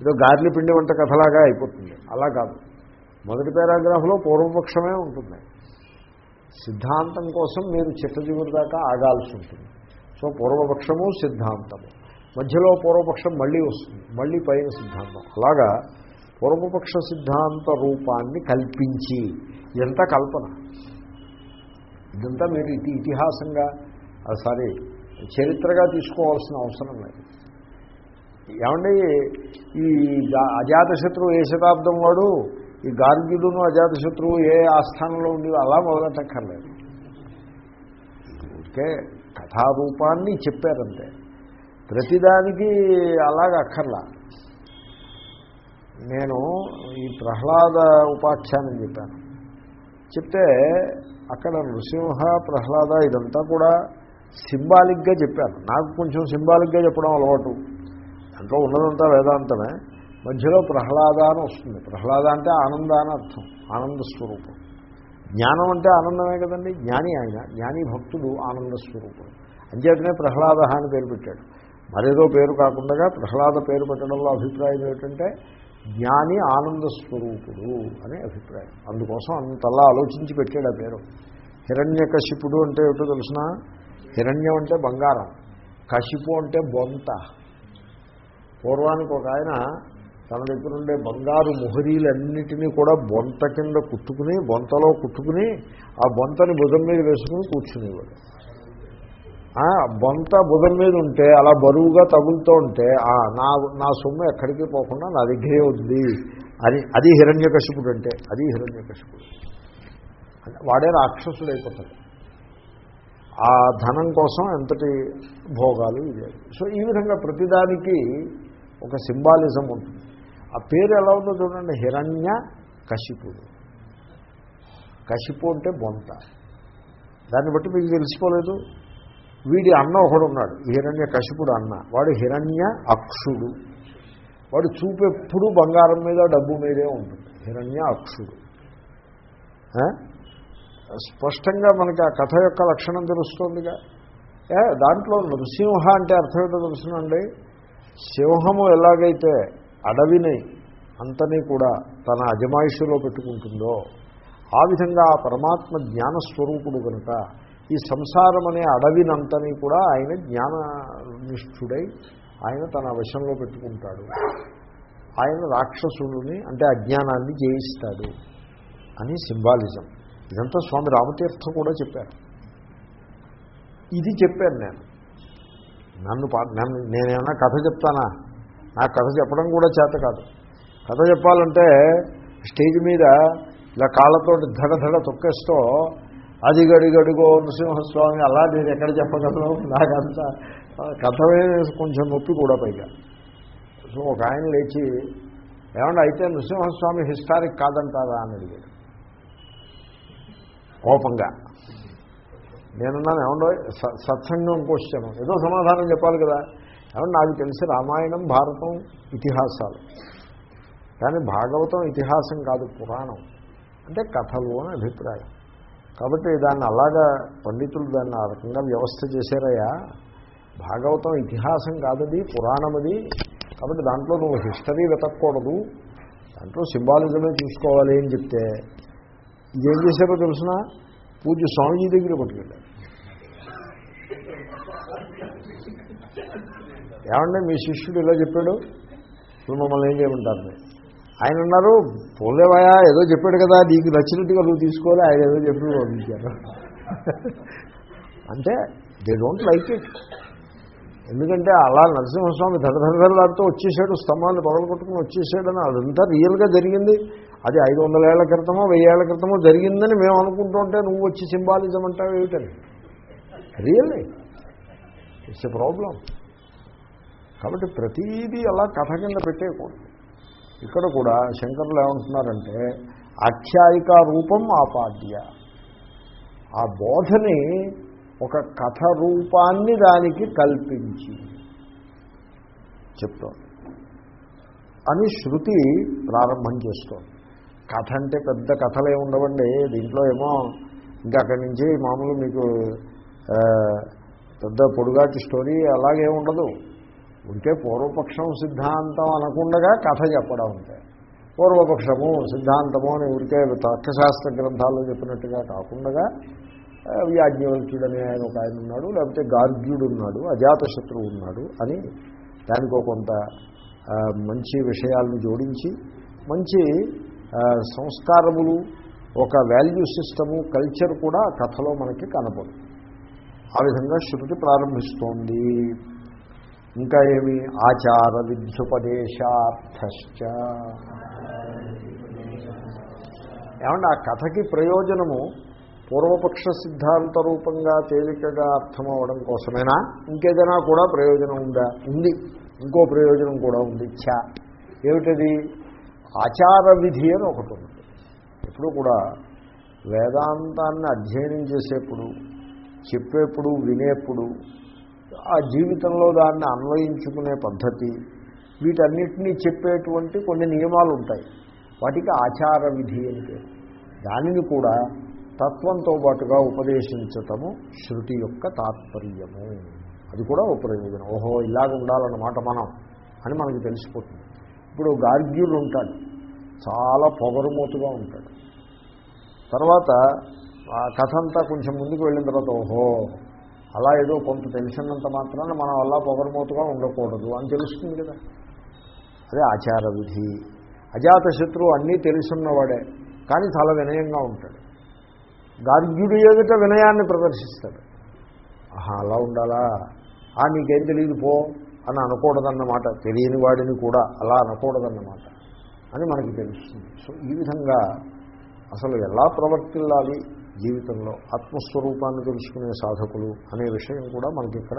ఏదో గార్లి పిండి వంట కథలాగా అయిపోతుంది. అలా కాదు. మొదటి పారాగ్రాఫ్లో పూర్వపక్షమే ఉంటుంది. సిద్ధాంతం కోసం మీరు చిత్తజీవుడి దాకా ఆగాల్సి ఉంటుంది. సో పూర్వపక్షము సిద్ధాంతము. మధ్యలో పూర్వపక్షం మళ్ళీ వస్తుంది. మళ్ళీ పైన సిద్ధాంతం. అలాగా పూర్వపక్ష సిద్ధాంత రూపాన్ని కల్పించి ఇదంతా కల్పన. ఇదంతా మీరు ఇతి ఇతిహాసంగా సారీ చరిత్రగా తీసుకోవాల్సిన అవసరం లేదు. ఏమండి? ఈ అజాతశత్రువు ఏ శతాబ్దం వాడు? ఈ గార్గ్యుడును అజాతశత్రువు ఏ ఆస్థానంలో ఉండి అలా మొదలెట్టక్కర్లేదు. ఓకే కథారూపాన్ని చెప్పారంతే. ప్రతిదానికి అలాగ అక్కర్లా. నేను ఈ ప్రహ్లాద ఉపాఖ్యానం చెప్పాను. చెప్తే అక్కడ నృసింహ ప్రహ్లాద ఇదంతా కూడా సింబాలిక్గా చెప్పాను. నాకు కొంచెం సింబాలిక్గా చెప్పడం అలవాటు. దాంట్లో ఉన్నదంతా వేదాంతమే. మధ్యలో ప్రహ్లాద అని వస్తుంది. ప్రహ్లాద అంటే ఆనంద అని అర్థం. ఆనంద స్వరూపం. జ్ఞానం అంటే ఆనందమే కదండి. జ్ఞాని ఆయన. జ్ఞాని భక్తుడు ఆనంద స్వరూపుడు అంచేతనే ప్రహ్లాద అని పేరు పెట్టాడు. మరేదో పేరు కాకుండా ప్రహ్లాద పేరు పెట్టడంలో అభిప్రాయం ఏమిటంటే జ్ఞాని ఆనంద స్వరూపుడు అనే అభిప్రాయం. అందుకోసం అంతలా ఆలోచించి పెట్టాడు ఆ పేరు. హిరణ్యకశిపుడు అంటే ఏమిటో తెలిసినా? హిరణ్యం అంటే బంగారం కశిపు అంటే బొంత. పూర్వానికి ఒక ఆయన తన దగ్గర ఉండే బంగారు ముహరీలన్నిటినీ కూడా బొంత కింద కుట్టుకుని బొంతలో కుట్టుకుని ఆ బొంతని భుజం మీద వేసుకుని కూర్చునేవాడు. బొంత భుజం మీద ఉంటే అలా బరువుగా తగులుతూ ఉంటే నా నా సొమ్ము ఎక్కడికి పోకుండా నా దగ్గరే ఉంది. అని అది హిరణ్యకశిపుడు అంటే అది హిరణ్యకశిపుడు. వాడే రాక్షసుడు అయిపోతాడు ఆ ధనం కోసం ఎంతటి భోగాలు ఇదే సో ఈ విధంగా ప్రతిదానికి ఒక సింబాలిజం ఉంటుంది. ఆ పేరు ఎలా ఉందో చూడండి. హిరణ్య కశిపుడు కశిపు అంటే బొంత. దాన్ని బట్టి మీకు తెలిసిపోలేదు. వీడి అన్న ఒకడు ఉన్నాడు. హిరణ్య కశిపుడు అన్న. వాడు హిరణ్య అక్షుడు. వాడు చూపెప్పుడు బంగారం మీద డబ్బు మీదే ఉంటుంది. హిరణ్య అక్షుడు. స్పష్టంగా మనకి ఆ కథ యొక్క లక్షణం తెలుస్తుందిగా. ఏ దాంట్లో నృసింహ అంటే అర్థం ఏంటో తెలుసునండి. సింహము ఎలాగైతే అడవిని అంతని కూడా తన అజమాయిషులో పెట్టుకుంటుందో ఆ విధంగా ఆ పరమాత్మ జ్ఞానస్వరూపుడు కనుక ఈ సంసారం అనే అడవినంతని కూడా ఆయన జ్ఞాననిష్ఠుడై ఆయన తన వశంలో పెట్టుకుంటాడు. ఆయన రాక్షసుడిని అంటే అజ్ఞానాన్ని జయిస్తాడు అని సింబాలిజం. ఇదంతా స్వామి రామతీర్థ కూడా చెప్పారు. ఇది చెప్పాను నేను. నన్ను పా- నన్ను నేనేమన్నా కథ చెప్తానా? నాకు కథ చెప్పడం కూడా చేత కాదు. కథ చెప్పాలంటే స్టేజ్ మీద ఇలా కాళ్ళతో ధడ ధడ తొక్కేస్తూ అదిగడిగడుగో నృసింహస్వామి అలా నేను ఎక్కడ చెప్పగలను? నాకంతా కథమే కొంచెం నొప్పి కూడా పైగా. సో ఒక ఆయన లేచి ఏమన్నా అయితే నృసింహస్వామి హిస్టారిక్ కాదంటారా? అని అడిగాడు. కోపంగా. నేనున్నాను ఏమండో స- సత్సంగం క్వశ్చన్ ఏదో సమాధానం చెప్పాలి కదా. ఏమన్నా నాకు తెలిసి రామాయణం భారతం ఇతిహాసాలు. కానీ భాగవతం ఇతిహాసం కాదు పురాణం. అంటే కథలు అని అభిప్రాయం. కాబట్టి దాన్ని అలాగా పండితులు దాన్ని ఆ రకంగా వ్యవస్థ చేశారయ్యా. భాగవతం ఇతిహాసం కాదది పురాణమది. కాబట్టి దాంట్లో నువ్వు హిస్టరీ వెతకూడదు దాంట్లో సింబాలిజమే చూసుకోవాలి అని చెప్తే ఇదేం చేశారో తెలుసిన? పూజ స్వామీజీ దగ్గర పట్టుకెళ్ళారు. ఏమంటే మీ శిష్యుడు ఇలా చెప్పాడు? ఇప్పుడు మమ్మల్ని ఏం చేయమంటారు? ఆయన అన్నారు పోలేవాయా ఏదో చెప్పాడు కదా నీకు నచ్చినట్టుగా నువ్వు తీసుకోవాలి ఆయన ఏదో చెప్పి పంపించారు అంటే దే డోంట్ లైక్ ఇట్ ఎందుకంటే అలా నరసింహస్వామి ధరధరలాడుతూ వచ్చేసాడు స్తంభాన్ని పగలు కొట్టుకుని వచ్చేసాడని అదంతా రియల్గా జరిగింది. అది ఐదు వందల ఏళ్ళ క్రితమో వెయ్యేళ్ళ క్రితమో జరిగిందని మేము అనుకుంటుంటే నువ్వు వచ్చి సింబాలిజం అంటావు ఏమిటని. రియల్లీ ఇట్స్ ఎ ప్రాబ్లం కాబట్టి ప్రతీదీ అలా కథ కింద పెట్టేయకూడదు. ఇక్కడ కూడా శంకరులు ఏమంటున్నారంటే ఆఖ్యాయిక రూపం ఆపాద్య. ఆ బోధని ఒక కథ రూపాన్ని దానికి కల్పించి చెప్తోంది. అని శృతి ప్రారంభం చేస్తోంది. కథ అంటే పెద్ద కథలే ఉండవండి. దీంట్లో ఏమో ఇంకా అక్కడి నుంచి మామూలు మీకు పెద్ద పొడుగాటి స్టోరీ అలాగే ఉండదు. ఉంటే పూర్వపక్షం సిద్ధాంతం అనకుండగా కథ చెప్పడం ఉంటాయి పూర్వపక్షము సిద్ధాంతము అని ఊరికే తర్కశాస్త్ర గ్రంథాల్లో చెప్పినట్టుగా కాకుండా ఆ, అనే ఆయన ఒక ఆయన ఉన్నాడు లేకపోతే గార్గ్యుడు ఉన్నాడు అజాతశత్రువు ఉన్నాడు అని దానికి కొంత మంచి విషయాలను జోడించి మంచి సంస్కారములు ఒక వాల్యూ సిస్టము కల్చర్ కూడా ఆ కథలో మనకి కనపడు ఆ విధంగా శృతి ప్రారంభిస్తోంది. ఇంకా ఏమి? ఆచార విద్యుపదేశార్థశ్చ. ఏమంటే ఆ కథకి ప్రయోజనము పూర్వపక్ష సిద్ధాంత రూపంగా తేలికగా అర్థమవడం కోసమేనా? ఇంకేదైనా కూడా ప్రయోజనం ఉందా? ఉంది. ఇంకో ప్రయోజనం కూడా ఉంది. చ ఏమిటది? ఆచార విధి అని ఒకటి ఉంది. ఎప్పుడు కూడా వేదాంతాన్ని అధ్యయనం చేసేప్పుడు చెప్పేప్పుడు వినేప్పుడు ఆ జీవితంలో దాన్ని అన్వయించుకునే పద్ధతి వీటన్నిటినీ చెప్పేటువంటి కొన్ని నియమాలు ఉంటాయి వాటికి ఆచార విధి అని పేరు. దానిని కూడా తత్వంతో పాటుగా ఉపదేశించటము శృతి యొక్క తాత్పర్యము. అది కూడా ఒక ప్రయోజనం ఓహో ఇలాగ ఉండాలన్నమాట మనం అని మనకి తెలిసిపోతుంది. ఇప్పుడు గార్గ్యుడు ఉంటాడు చాలా పొగరుమోతుగా ఉంటాడు తర్వాత ఆ కథ అంతా కొంచెం ముందుకు వెళ్ళిన తర్వాత ఓహో అలా ఏదో కొంత తెలిసినంత మాత్రాన మనం అలా పొగరుమోతుగా ఉండకూడదు అని తెలుస్తుంది కదా. అదే ఆచార విధి అజాత శత్రువు అన్నీ తెలుసున్నవాడే కానీ చాలా వినయంగా ఉంటాడు. గార్గ్యుడు ఎదుట వినయాన్ని ప్రదర్శిస్తాడు. ఆహా అలా ఉండాలా? ఆ నీకేం తెలియదు పో. అని అనకూడదన్నమాట. తెలియని వాడిని కూడా అలా అనకూడదన్నమాట. అని మనకి తెలుస్తుంది. సో ఈ విధంగా అసలు ఎలా ప్రవర్తిల్లాలి జీవితంలో ఆత్మస్వరూపాన్ని తెలుసుకునే సాధకులు అనే విషయం కూడా మనకి ఇక్కడ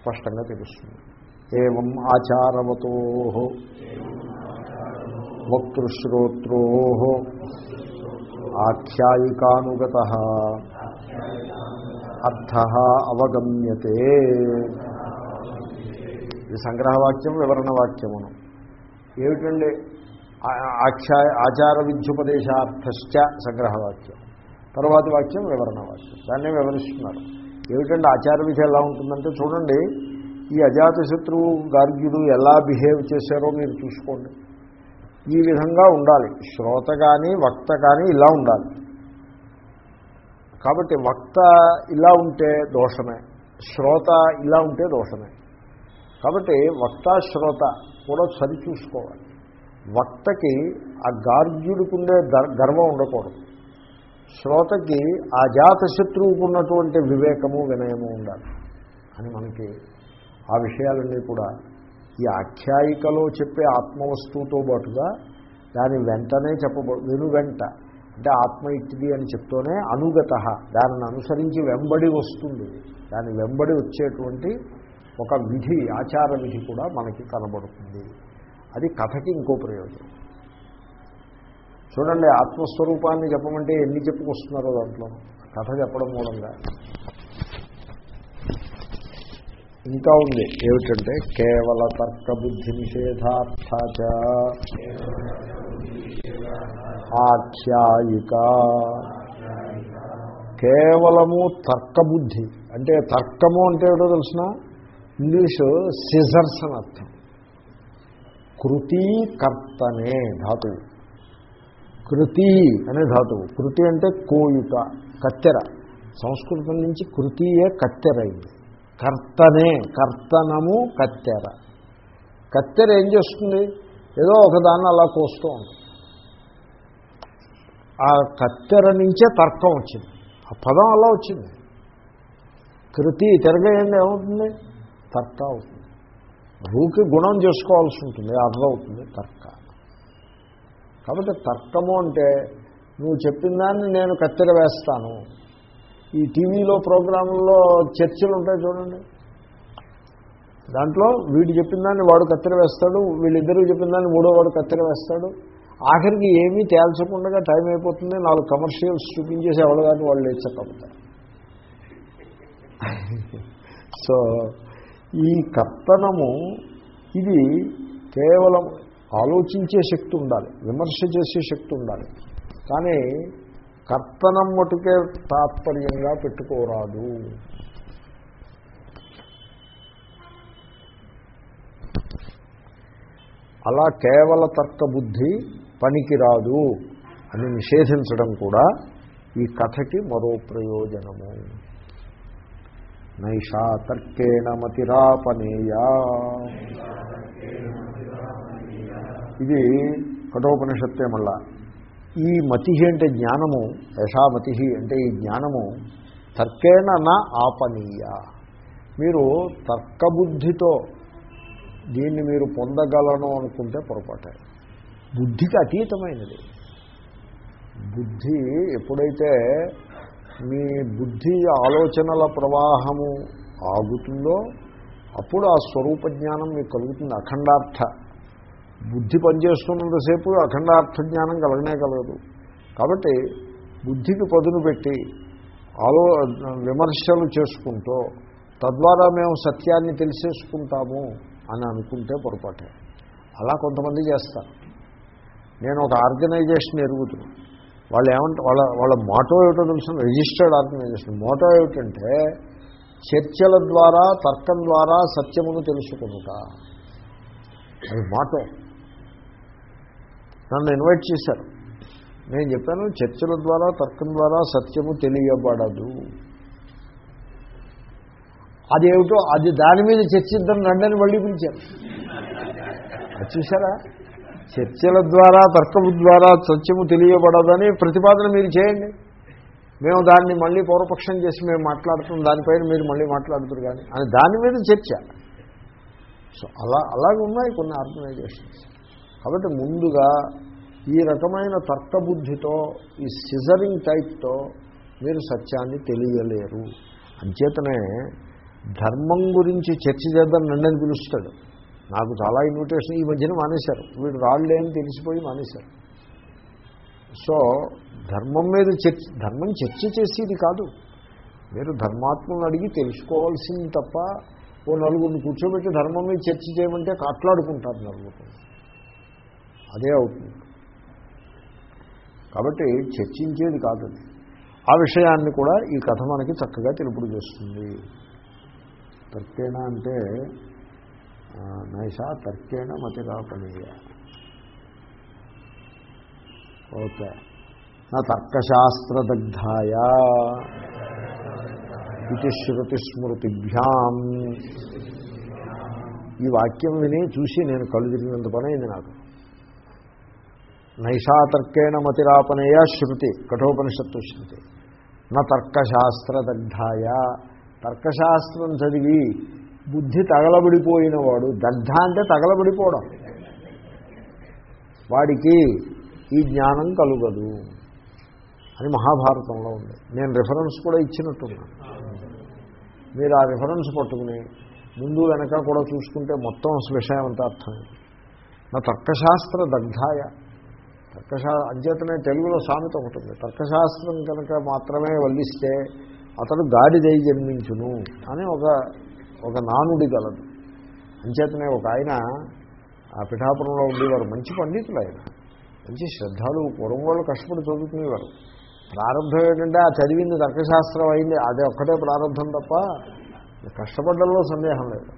స్పష్టంగా తెలుస్తుంది. ఏం ఆచారవతో వక్తృశ్రోత్రో ఆఖ్యాయికానుగత అర్థ అవగమ్యతే ఇది సంగ్రహవాక్యం వివరణవాక్యమును ఏమిటండి? ఆఖ్యా ఆచార విద్యుపదేశార్థశ్చ సంగ్రహవాక్యం. తర్వాతి వాక్యం వివరణ వాక్యం. దాన్నే వివరిస్తున్నారు. ఏమిటంటే ఆచార విధి ఎలా ఉంటుందంటే చూడండి ఈ అజాతశత్రువు గార్గ్యుడు ఎలా బిహేవ్ చేశారో మీరు చూసుకోండి. ఈ విధంగా ఉండాలి. శ్రోత కానీ వక్త కానీ ఇలా ఉండాలి. కాబట్టి వక్త ఇలా ఉంటే దోషమే. శ్రోత ఇలా ఉంటే దోషమే. కాబట్టి వక్త శ్రోత కూడా సరిచూసుకోవాలి వక్తకి ఆ గార్జ్యుడికిండే గర్వం ఉండకూడదు. శ్రోతకి ఆ జాత శత్రువుకు ఉన్నటువంటి వివేకము వినయము ఉండాలి. అని మనకి ఆ విషయాలన్నీ కూడా ఈ ఆఖ్యాయికలో చెప్పే ఆత్మవస్తువుతో పాటుగా దాని వెంటనే చెప్పబో వెను వెంట. అంటే ఆత్మ ఇట్టిది అని చెప్తూనే అనుగత. దానిని అనుసరించి వెంబడి వస్తుంది. దాని వెంబడి వచ్చేటువంటి ఒక విధి ఆచార విధి కూడా మనకి కనబడుతుంది. అది కథకి ఇంకో ప్రయోజనం. చూడండి ఆత్మస్వరూపాన్ని చెప్పమంటే ఎన్ని చెప్పుకొస్తున్నారో దాంట్లో. కథ చెప్పడం మూలంగా. ఇంకా ఉంది. ఏమిటంటే కేవల తర్క బుద్ధి నిషేధార్థ ఆఖ్యాయిక. కేవలము తర్కబుద్ధి. అంటే తర్కము అంటే ఏదో తెలిసిన? ఇంగ్లీషు సిజర్స్ అని అర్థం. కృతి కర్తనే ధాతువు. కృతి అనే ధాతువు. కృతి అంటే కోయుట కత్తెర. సంస్కృతం నుంచి కృతియే కత్తెరైంది కర్తనే కర్తనము కత్తెర. కత్తెర ఏం చేస్తుంది? ఏదో ఒకదాన్ని అలా కోస్తూ ఉంటుంది. ఆ కత్తెర నుంచే తర్కం వచ్చింది. ఆ పదం అలా వచ్చింది. కృతి తిరగేయండి ఏమవుతుంది? తర్క అవుతుంది. రూకి గుణం చేసుకోవాల్సి ఉంటుంది అర్థం అవుతుంది తర్క. కాబట్టి తర్కము అంటే నువ్వు చెప్పిన దాన్ని నేను కత్తెర వేస్తాను. ఈ టీవీలో ప్రోగ్రాంలో చర్చలు ఉంటాయి చూడండి. దాంట్లో వీడు చెప్పిన దాన్ని వాడు కత్తెర వేస్తాడు వీళ్ళిద్దరూ చెప్పిన దాన్ని మూడో వాడు కత్తెర వేస్తాడు. ఆఖరికి ఏమీ తేల్చకుండా టైం అయిపోతుంది నాలుగు కమర్షియల్స్ చూపించేసి ఎవరు కానీ వాళ్ళు లేచకపోతారు సో ఈ కర్తనము ఇది కేవలం ఆలోచించే శక్తి ఉండాలి విమర్శ చేసే శక్తి ఉండాలి. కానీ కర్తనం మటుకే తాత్పర్యంగా పెట్టుకోరాదు. అలా కేవల తర్క బుద్ధి పనికిరాదు అని నిషేధించడం కూడా ఈ కథకి మరో ప్రయోజనము. నైషా తర్కేణ మతిరాపనేయా. ఇది కఠోపనిషత్తే మళ్ళా. ఈ మతి అంటే జ్ఞానము యశామతి అంటే ఈ జ్ఞానము తర్కేణ నా ఆపనీయ. మీరు తర్కబుద్ధితో దీన్ని మీరు పొందగలను అనుకుంటే పొరపాటే. బుద్ధికి అతీతమైనది. బుద్ధి ఎప్పుడైతే మీ బుద్ధి ఆలోచనల ప్రవాహము ఆగుతుందో అప్పుడు ఆ స్వరూప జ్ఞానం మీకు కలుగుతుంది అఖండార్థ. బుద్ధి పనిచేస్తున్నంతసేపు అఖండార్థ జ్ఞానం కలగనే కలగదు. కాబట్టి బుద్ధికి పదును పెట్టి ఆలో విమర్శలు చేసుకుంటూ తద్వారా మేము సత్యాన్ని తెలిసేసుకుంటాము అని అనుకుంటే పొరపాటే. అలా కొంతమంది చేస్తారు. నేను ఒక ఆర్గనైజేషన్ ఎరుగుతున్నాను. వాళ్ళు ఏమంటే వాళ్ళ వాళ్ళ మోటో ఏమిటో తెలుసు? Registered organisation. మోటో ఏమిటంటే చర్చల ద్వారా తర్కం ద్వారా సత్యమును తెలుసుకునుట. అది మోటో. నన్ను ఇన్వైట్ చేశారు. నేను చెప్పాను చర్చల ద్వారా తర్కం ద్వారా సత్యము తెలియబడదు. అదేమిటో అది దాని మీద చర్చిద్దాం అని మళ్ళీ పిలిచారు. అది చూసారా చర్చల ద్వారా తర్కము ద్వారా సత్యము తెలియబడదని ప్రతిపాదన మీరు చేయండి. మేము దాన్ని మళ్ళీ పూర్వపక్షం చేసి మేము మాట్లాడుతున్నాం దానిపైన మీరు మళ్ళీ మాట్లాడుతున్నారు కానీ అని దాని మీద చర్చ. సో అలా అలాగే ఉన్నాయి కొన్ని ఆర్గనైజేషన్స్. కాబట్టి ముందుగా ఈ రకమైన తర్కబుద్ధితో ఈ సిజరింగ్ టైప్తో మీరు సత్యాన్ని తెలియలేరు. అంచేతనే ధర్మం గురించి చర్చ చేద్దాం నండని పిలుస్తాడు. నాకు చాలా ఇన్విటేషన్ ఈ మధ్యన మానేశారు. వీడు రాళ్ళే అని తెలిసిపోయి మానేశారు. సో ధర్మం మీద చర్చ ధర్మం చర్చ చేసేది కాదు. మీరు ధర్మాత్మను అడిగి తెలుసుకోవాల్సింది తప్ప ఓ నలుగురిని కూర్చోబెట్టి ధర్మం మీద చర్చ చేయమంటే కాట్లాడుకుంటారు నలుగురు. అదే అవుతుంది. కాబట్టి చర్చించేది కాదు ఆ విషయాన్ని కూడా ఈ కథ మనకి చక్కగా తెలుపుడు చేస్తుంది. తర్కేణ అంటే నైషా తర్కేణ మతిరాపణీయ. ఓకే. నా తర్కశాస్త్రదగ్ధాయ ఇది శృతిస్మృతిభ్యాం. ఈ వాక్యం విని చూసి నేను కళ్ళు తిరిగినంత పని అయింది నాకు. నైషాతర్కేణ మతిరాపనేయ శృతి కఠోపనిషత్తు శృతి. నా తర్కశాస్త్రదగ్ధాయ. తర్కశాస్త్రం చదివి బుద్ధి తగలబడిపోయిన వాడు దగ్ధ అంటే తగలబడిపోవడం. వాడికి ఈ జ్ఞానం కలుగదు. అని మహాభారతంలో ఉంది. నేను రిఫరెన్స్ కూడా ఇచ్చినట్టున్నాను. మీరు ఆ రిఫరెన్స్ పట్టుకుని ముందు వెనక కూడా చూసుకుంటే మొత్తం విషయం అంతా అర్థమైంది నా తర్కశాస్త్ర దగ్ధాయ. తర్కశా అంచేతనే తెలుగులో సామెత ఒకటి ఉంది. తర్కశాస్త్రం కనుక మాత్రమే వల్లిస్తే అతడు గాడిదై జన్మించును అని ఒక ఒక నానుడి గలదు. అంచేతనే ఒక ఆయన ఆ పిఠాపురంలో ఉండేవారు. మంచి పండితులు ఆయన మంచి శ్రద్ధాలు పూర్వం వాళ్ళు కష్టపడి చదువుకునేవారు. ప్రారంభం ఏంటంటే ఆ చదివింది తర్కశాస్త్రం అయింది. అదే ఒక్కటే ప్రారంభం తప్ప కష్టపడ్డంలో సందేహం లేదు.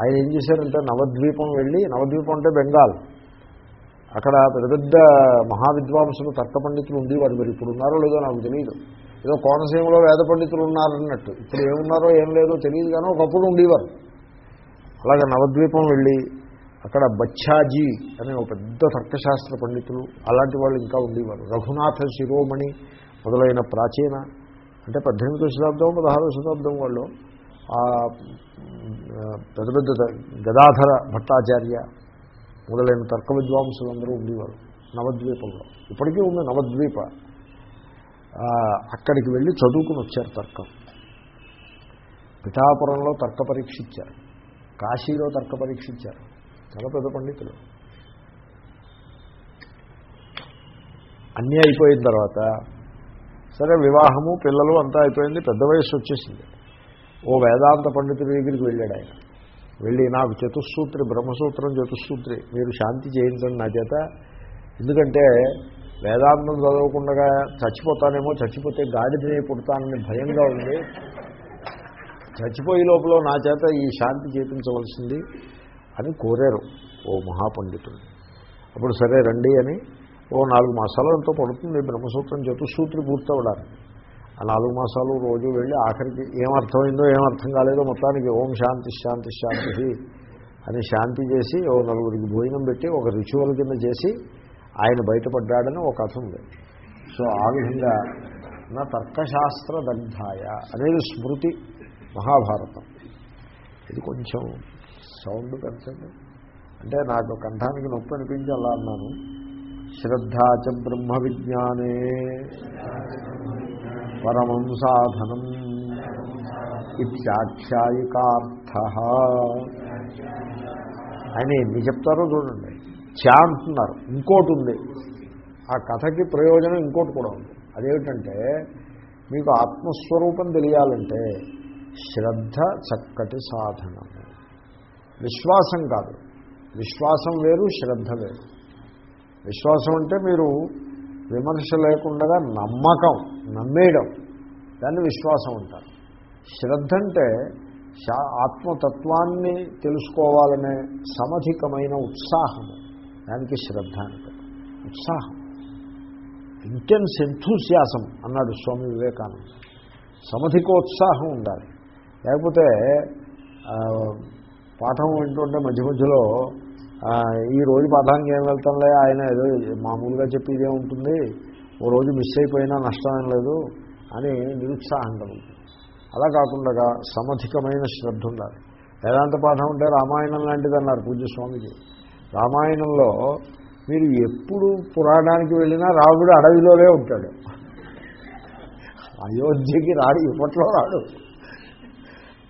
ఆయన ఏం చేశారంటే నవద్వీపం వెళ్ళి నవద్వీపం అంటే బెంగాల్. అక్కడ పెద్ద పెద్ద మహావిద్వాంసులు తర్క పండితులు ఉండేవారు. మీరు ఇప్పుడు ఉన్నారో లేదో నాకు తెలియదు ఏదో కోనసీమలో వేద పండితులు ఉన్నారన్నట్టు. ఇప్పుడు ఏమున్నారో ఏం లేదో తెలియదు కానీ ఒకప్పుడు ఉండేవారు. అలాగే నవద్వీపం వెళ్ళి అక్కడ బచ్చాజీ అనే ఒక పెద్ద తర్కశాస్త్ర పండితులు అలాంటి వాళ్ళు ఇంకా ఉండేవారు. రఘునాథ శిరోమణి మొదలైన ప్రాచీన అంటే పద్దెనిమిదో శతాబ్దం పదహారో శతాబ్దం వాళ్ళు ఆ పెద్ద పెద్ద గదాధర భట్టాచార్య మొదలైన తర్క విద్వాంసులందరూ ఉండేవారు నవద్వీపంలో. ఇప్పటికీ ఉంది నవద్వీప అక్కడికి వెళ్ళి చదువుకుని వచ్చారు తర్కం. పిఠాపురంలో తర్క పరీక్ష ఇచ్చారు కాశీలో తర్క పరీక్ష ఇచ్చారు చాలా పెద్ద పండితులు. అన్నీ అయిపోయిన తర్వాత సరే వివాహము పిల్లలు అంతా అయిపోయింది పెద్ద వయస్సు వచ్చేసింది. ఓ వేదాంత పండితుడి దగ్గరికి వెళ్ళాడు ఆయన. వెళ్ళి నాకు చతుస్సూత్రి బ్రహ్మసూత్రం చతుస్సూత్రి మీరు శాంతి చేయించండి నా చేత. ఎందుకంటే వేదాంతం చదవకుండా చచ్చిపోతానేమో చచ్చిపోతే గాడిదని పుడతానని భయంగా ఉంది. చచ్చిపోయే లోపల నా చేత ఈ శాంతి చేపించవలసింది అని కోరారు ఓ మహాపండితుడు. అప్పుడు సరే రండి అని ఓ నాలుగు మాసాలు ఎంతో పడుతుంది బ్రహ్మసూత్రం చతుసూత్రి పూర్తవడానికి. ఆ నాలుగు మాసాలు రోజు వెళ్ళి ఆఖరికి ఏమర్థమైందో ఏమర్థం కాలేదో మొత్తానికి ఓం శాంతి శాంతి శాంతి అని శాంతి చేసి ఓ నలుగురికి భోజనం పెట్టి ఒక రిచువల్ కింద చేసి ఆయన బయటపడ్డాడని ఒక కథ ఉంది. సో ఆ విధంగా నా తర్కశాస్త్ర దగ్ధాయ అనేది స్మృతి మహాభారతం. ఇది కొంచెం సౌండ్ పెంచండి. అంటే నాకు కంఠానికి నొప్పి అనిపించి అలా అన్నాను. శ్రద్ధాచ బ్రహ్మ విజ్ఞానే పరమం సాధనం ఇత్యాఖ్యాయికార్థ. ఆయన ఎన్ని చెప్తారో చూడండి. చా అంటున్నారు. ఇంకోటి ఉంది. ఆ కథకి ప్రయోజనం ఇంకోటి కూడా ఉంది. అదేమిటంటే మీకు ఆత్మస్వరూపం తెలియాలంటే శ్రద్ధ చక్కటి సాధనము. విశ్వాసం కాదు. విశ్వాసం వేరు శ్రద్ధ వేరు. విశ్వాసం అంటే మీరు విమర్శ లేకుండా నమ్మకం నమ్మేయడం. దాన్ని విశ్వాసం అంటారు. శ్రద్ధ అంటే శా- ఆత్మతత్వాన్ని తెలుసుకోవాలనే సమధికమైన ఉత్సాహము. దానికి శ్రద్ధ అంటే ఉత్సాహం. ఇంటెన్స్ ఎంథూసియాసం అన్నాడు స్వామి వివేకానంద. సమధికోత్సాహం ఉండాలి. లేకపోతే పాఠం వింటుంటే మధ్య మధ్యలో ఈ రోజు పాఠానికి ఏం వెళ్తాంలే ఆయన ఏదో మామూలుగా చెప్పి ఇదే ఉంటుంది. ఓ రోజు మిస్ అయిపోయినా నష్టమేం లేదు అని నిరుత్సాహం కలుగుతుంది అలా కాకుండా సమధికమైన శ్రద్ధ ఉండాలి. వేదాంత పాఠం ఉంటే రామాయణం లాంటిది అన్నారు పూజ్య స్వామిజీ. రామాయణంలో మీరు ఎప్పుడు పురాణానికి వెళ్ళినా రాముడు అడవిలోనే ఉంటాడు. అయోధ్యకి రాడు ఇప్పట్లో రాడు.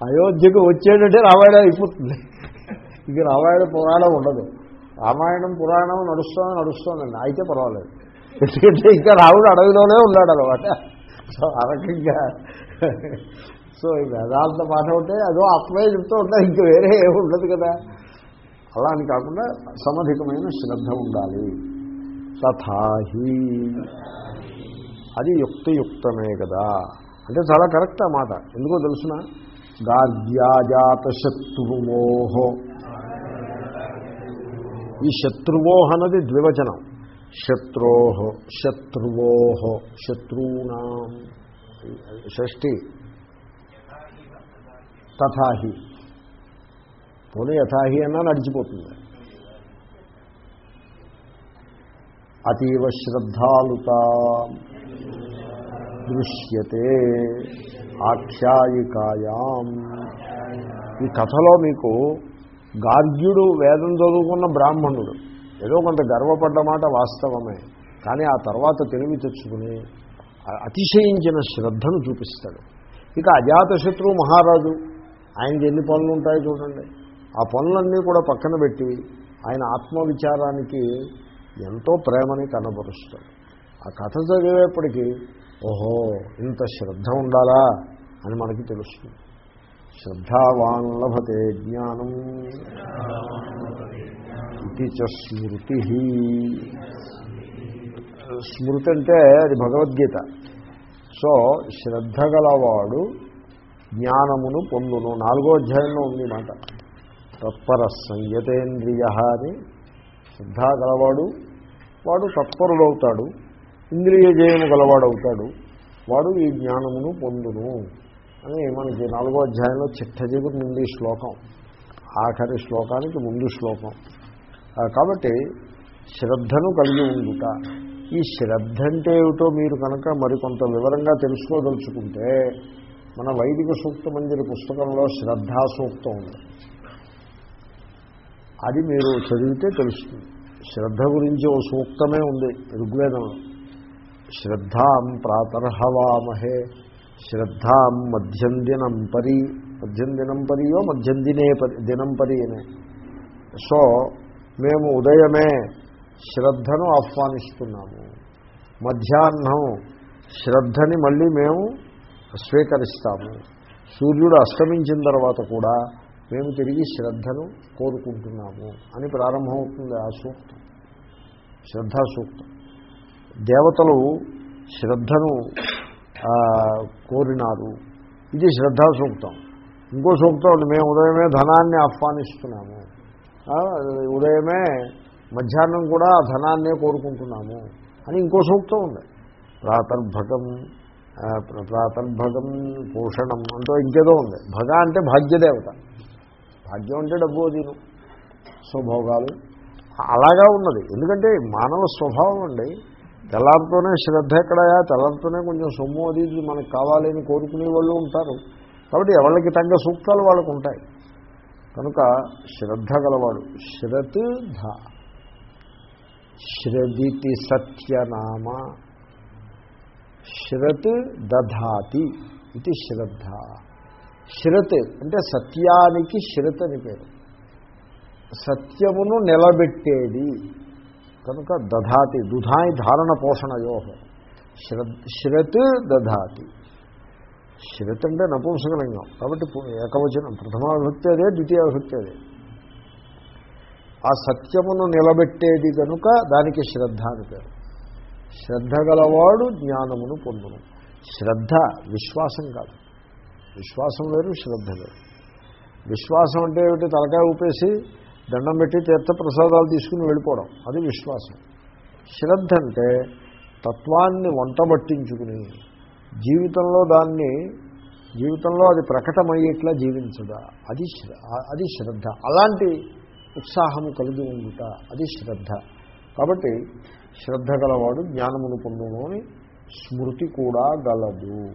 అయోధ్యకు వచ్చేటంటే రామాయణం అయిపోతుంది. ఇక రామాయణ పురాణం ఉండదు. రామాయణం పురాణం నడుస్తుంది నడుస్తుందండి. అయితే పర్వాలేదు. ఎందుకంటే ఇంకా రాముడు అడవిలోనే ఉన్నాడు అనమాట సో ఆ రకంగా. సో ఈ వేదాంత పాట ఉంటే అదో ఆత్మే చెప్తూ ఉంటాయి ఇంక వేరే ఏమి ఉండదు కదా. అలా అని కాకుండా సమధికమైన శ్రద్ధ ఉండాలి. తథాహి. అది యుక్తయుక్తమే కదా. అంటే చాలా కరెక్ట్ ఆ మాట. ఎందుకో తెలుసిన? గార్గ్యాజాత శత్రువోహో ఈ శత్రువోహ అన్నది ద్వివచనం. శత్రోహ శత్రువోహ శత్రూణాం. షష్ఠి తథాహి. పోనీ యథాహి అన్నా నడిచిపోతుంది. అతీవ శ్రద్ధాలుత దృశ్యతే ఆఖ్యాయికాయాం. ఈ కథలో మీకు గార్గ్యుడు వేదం చదువుకున్న బ్రాహ్మణుడు. ఏదో కొంత గర్వపడ్డ మాట వాస్తవమే. కానీ ఆ తర్వాత తెలివి తెచ్చుకుని అతిశయించిన శ్రద్ధను చూపిస్తాడు. ఇక అజాతశత్రువు మహారాజు. ఆయనకి ఎన్ని పనులు ఉంటాయో చూడండి. ఆ పనులన్నీ కూడా పక్కన పెట్టి ఆయన ఆత్మవిచారానికి ఎంతో ప్రేమని కనబరుస్తాడు. ఆ కథ చదివేప్పటికీ ఓహో ఇంత శ్రద్ధ ఉండాలా అని మనకి తెలుస్తుంది. శ్రద్ధావాన్ లభతే జ్ఞానం. ఇది చ స్మృతి. స్మృతి అంటే అది భగవద్గీత. సో శ్రద్ధ గలవాడు జ్ఞానమును పొందును. నాలుగో అధ్యాయంలో ఉంది మాట. తత్పర సంయతేంద్రియ అని శ్రద్ధ గలవాడు వాడు తత్పరుడవుతాడు ఇంద్రియ జయము గలవాడవుతాడు వాడు ఈ జ్ఞానమును పొందును అని మనకి నాలుగో అధ్యాయంలో చిట్టజిగురు నుండి శ్లోకం ఆఖరి శ్లోకానికి ముందు శ్లోకం. కాబట్టి శ్రద్ధను కలిగి ఉండుట. ఈ శ్రద్ధ అంటే ఏమిటో మీరు కనుక మరికొంత వివరంగా తెలుసుకోదలుచుకుంటే మన వైదిక సూక్త మంజరి పుస్తకంలో శ్రద్ధా సూక్తం ఉంది. అది మీరు చదివితే తెలుస్తుంది. శ్రద్ధ గురించి ఓ సూక్తమే ఉంది ఋగ్వేదంలో శ్రద్ధాం ప్రాతర్హవామహే శ్రద్ధాం మధ్యం దినం పరి మధ్యం దినం పరియో మధ్యం దినే పరి దినం పరి అనే. సో మేము ఉదయమే శ్రద్ధను ఆహ్వానిస్తున్నాము. మధ్యాహ్నం శ్రద్ధని మళ్ళీ మేము స్వీకరిస్తాము. సూర్యుడు అస్తమించిన తర్వాత కూడా మేము తిరిగి శ్రద్ధను కోరుకుంటున్నాము అని ప్రారంభమవుతుంది ఆ సూక్తం. శ్రద్ధా సూక్తం. దేవతలు శ్రద్ధను కోరినారు. ఇది శ్రద్ధా సూక్తం. ఇంకో సూక్తం ఉంది మేము ఉదయమే ధనాన్ని ఆహ్వానిస్తున్నాము. ఉదయమే మధ్యాహ్నం కూడా ఆ ధనాన్నే కోరుకుంటున్నాము అని ఇంకో సూక్తం ఉంది. ప్రాతర్భగం ప్రాతర్భగం పోషణం అంటూ ఇంకేదో ఉంది. భగ అంటే భాగ్యదేవత. భాగ్యం అంటే డబ్బు అదీను స్వభోగాలు అలాగా ఉన్నది. ఎందుకంటే మానవ స్వభావం అండి. తెల్లారితోనే శ్రద్ధ ఎక్కడయా? తెల్లారితోనే కొంచెం సొమ్ము అది మనకు కావాలని కోరుకునే వాళ్ళు ఉంటారు. కాబట్టి ఎవరికి తగ్గ సూక్తాలు వాళ్ళకు ఉంటాయి. కనుక శ్రద్ధ గలవాడు. శ్రత్ ధ. శ్రదితి సత్యనామ. శ్రత్ దధాతి. ఇది శ్రద్ధ. శ్రత్ అంటే సత్యానికి శిరత్ అని పేరు. సత్యమును నిలబెట్టేది. కనుక దధాతి దుధాయి ధారణ పోషణ శ్రద్ శిరత్ దధాతి. శిరత్ అంటే నపుంసకలింగం. కాబట్టి ఏకవచనం ప్రథమా విభక్తి అదే ద్వితీయ విభక్తి అదే. ఆ సత్యమును నిలబెట్టేది కనుక దానికి శ్రద్ధ అని పేరు. శ్రద్ధ గలవాడు జ్ఞానమును పొందును. శ్రద్ధ విశ్వాసం కాదు. విశ్వాసం వేరు శ్రద్ధ వేరు. విశ్వాసం అంటే ఏమిటి? తలకాయ ఊపేసి దండం పెట్టి తీర్థ ప్రసాదాలు తీసుకుని వెళ్ళిపోవడం. అది విశ్వాసం. శ్రద్ధ అంటే తత్వాన్ని వంటబట్టించుకుని జీవితంలో దాన్ని జీవితంలో అది ప్రకటమయ్యేట్లా జీవించదా? అది అది శ్రద్ధ. అలాంటి ఉత్సాహము కలిగి ఉండుట అది శ్రద్ధ. కాబట్టి శ్రద్ధ గలవాడు జ్ఞానమును పొందును అని స్మృతి కూడా గలదు.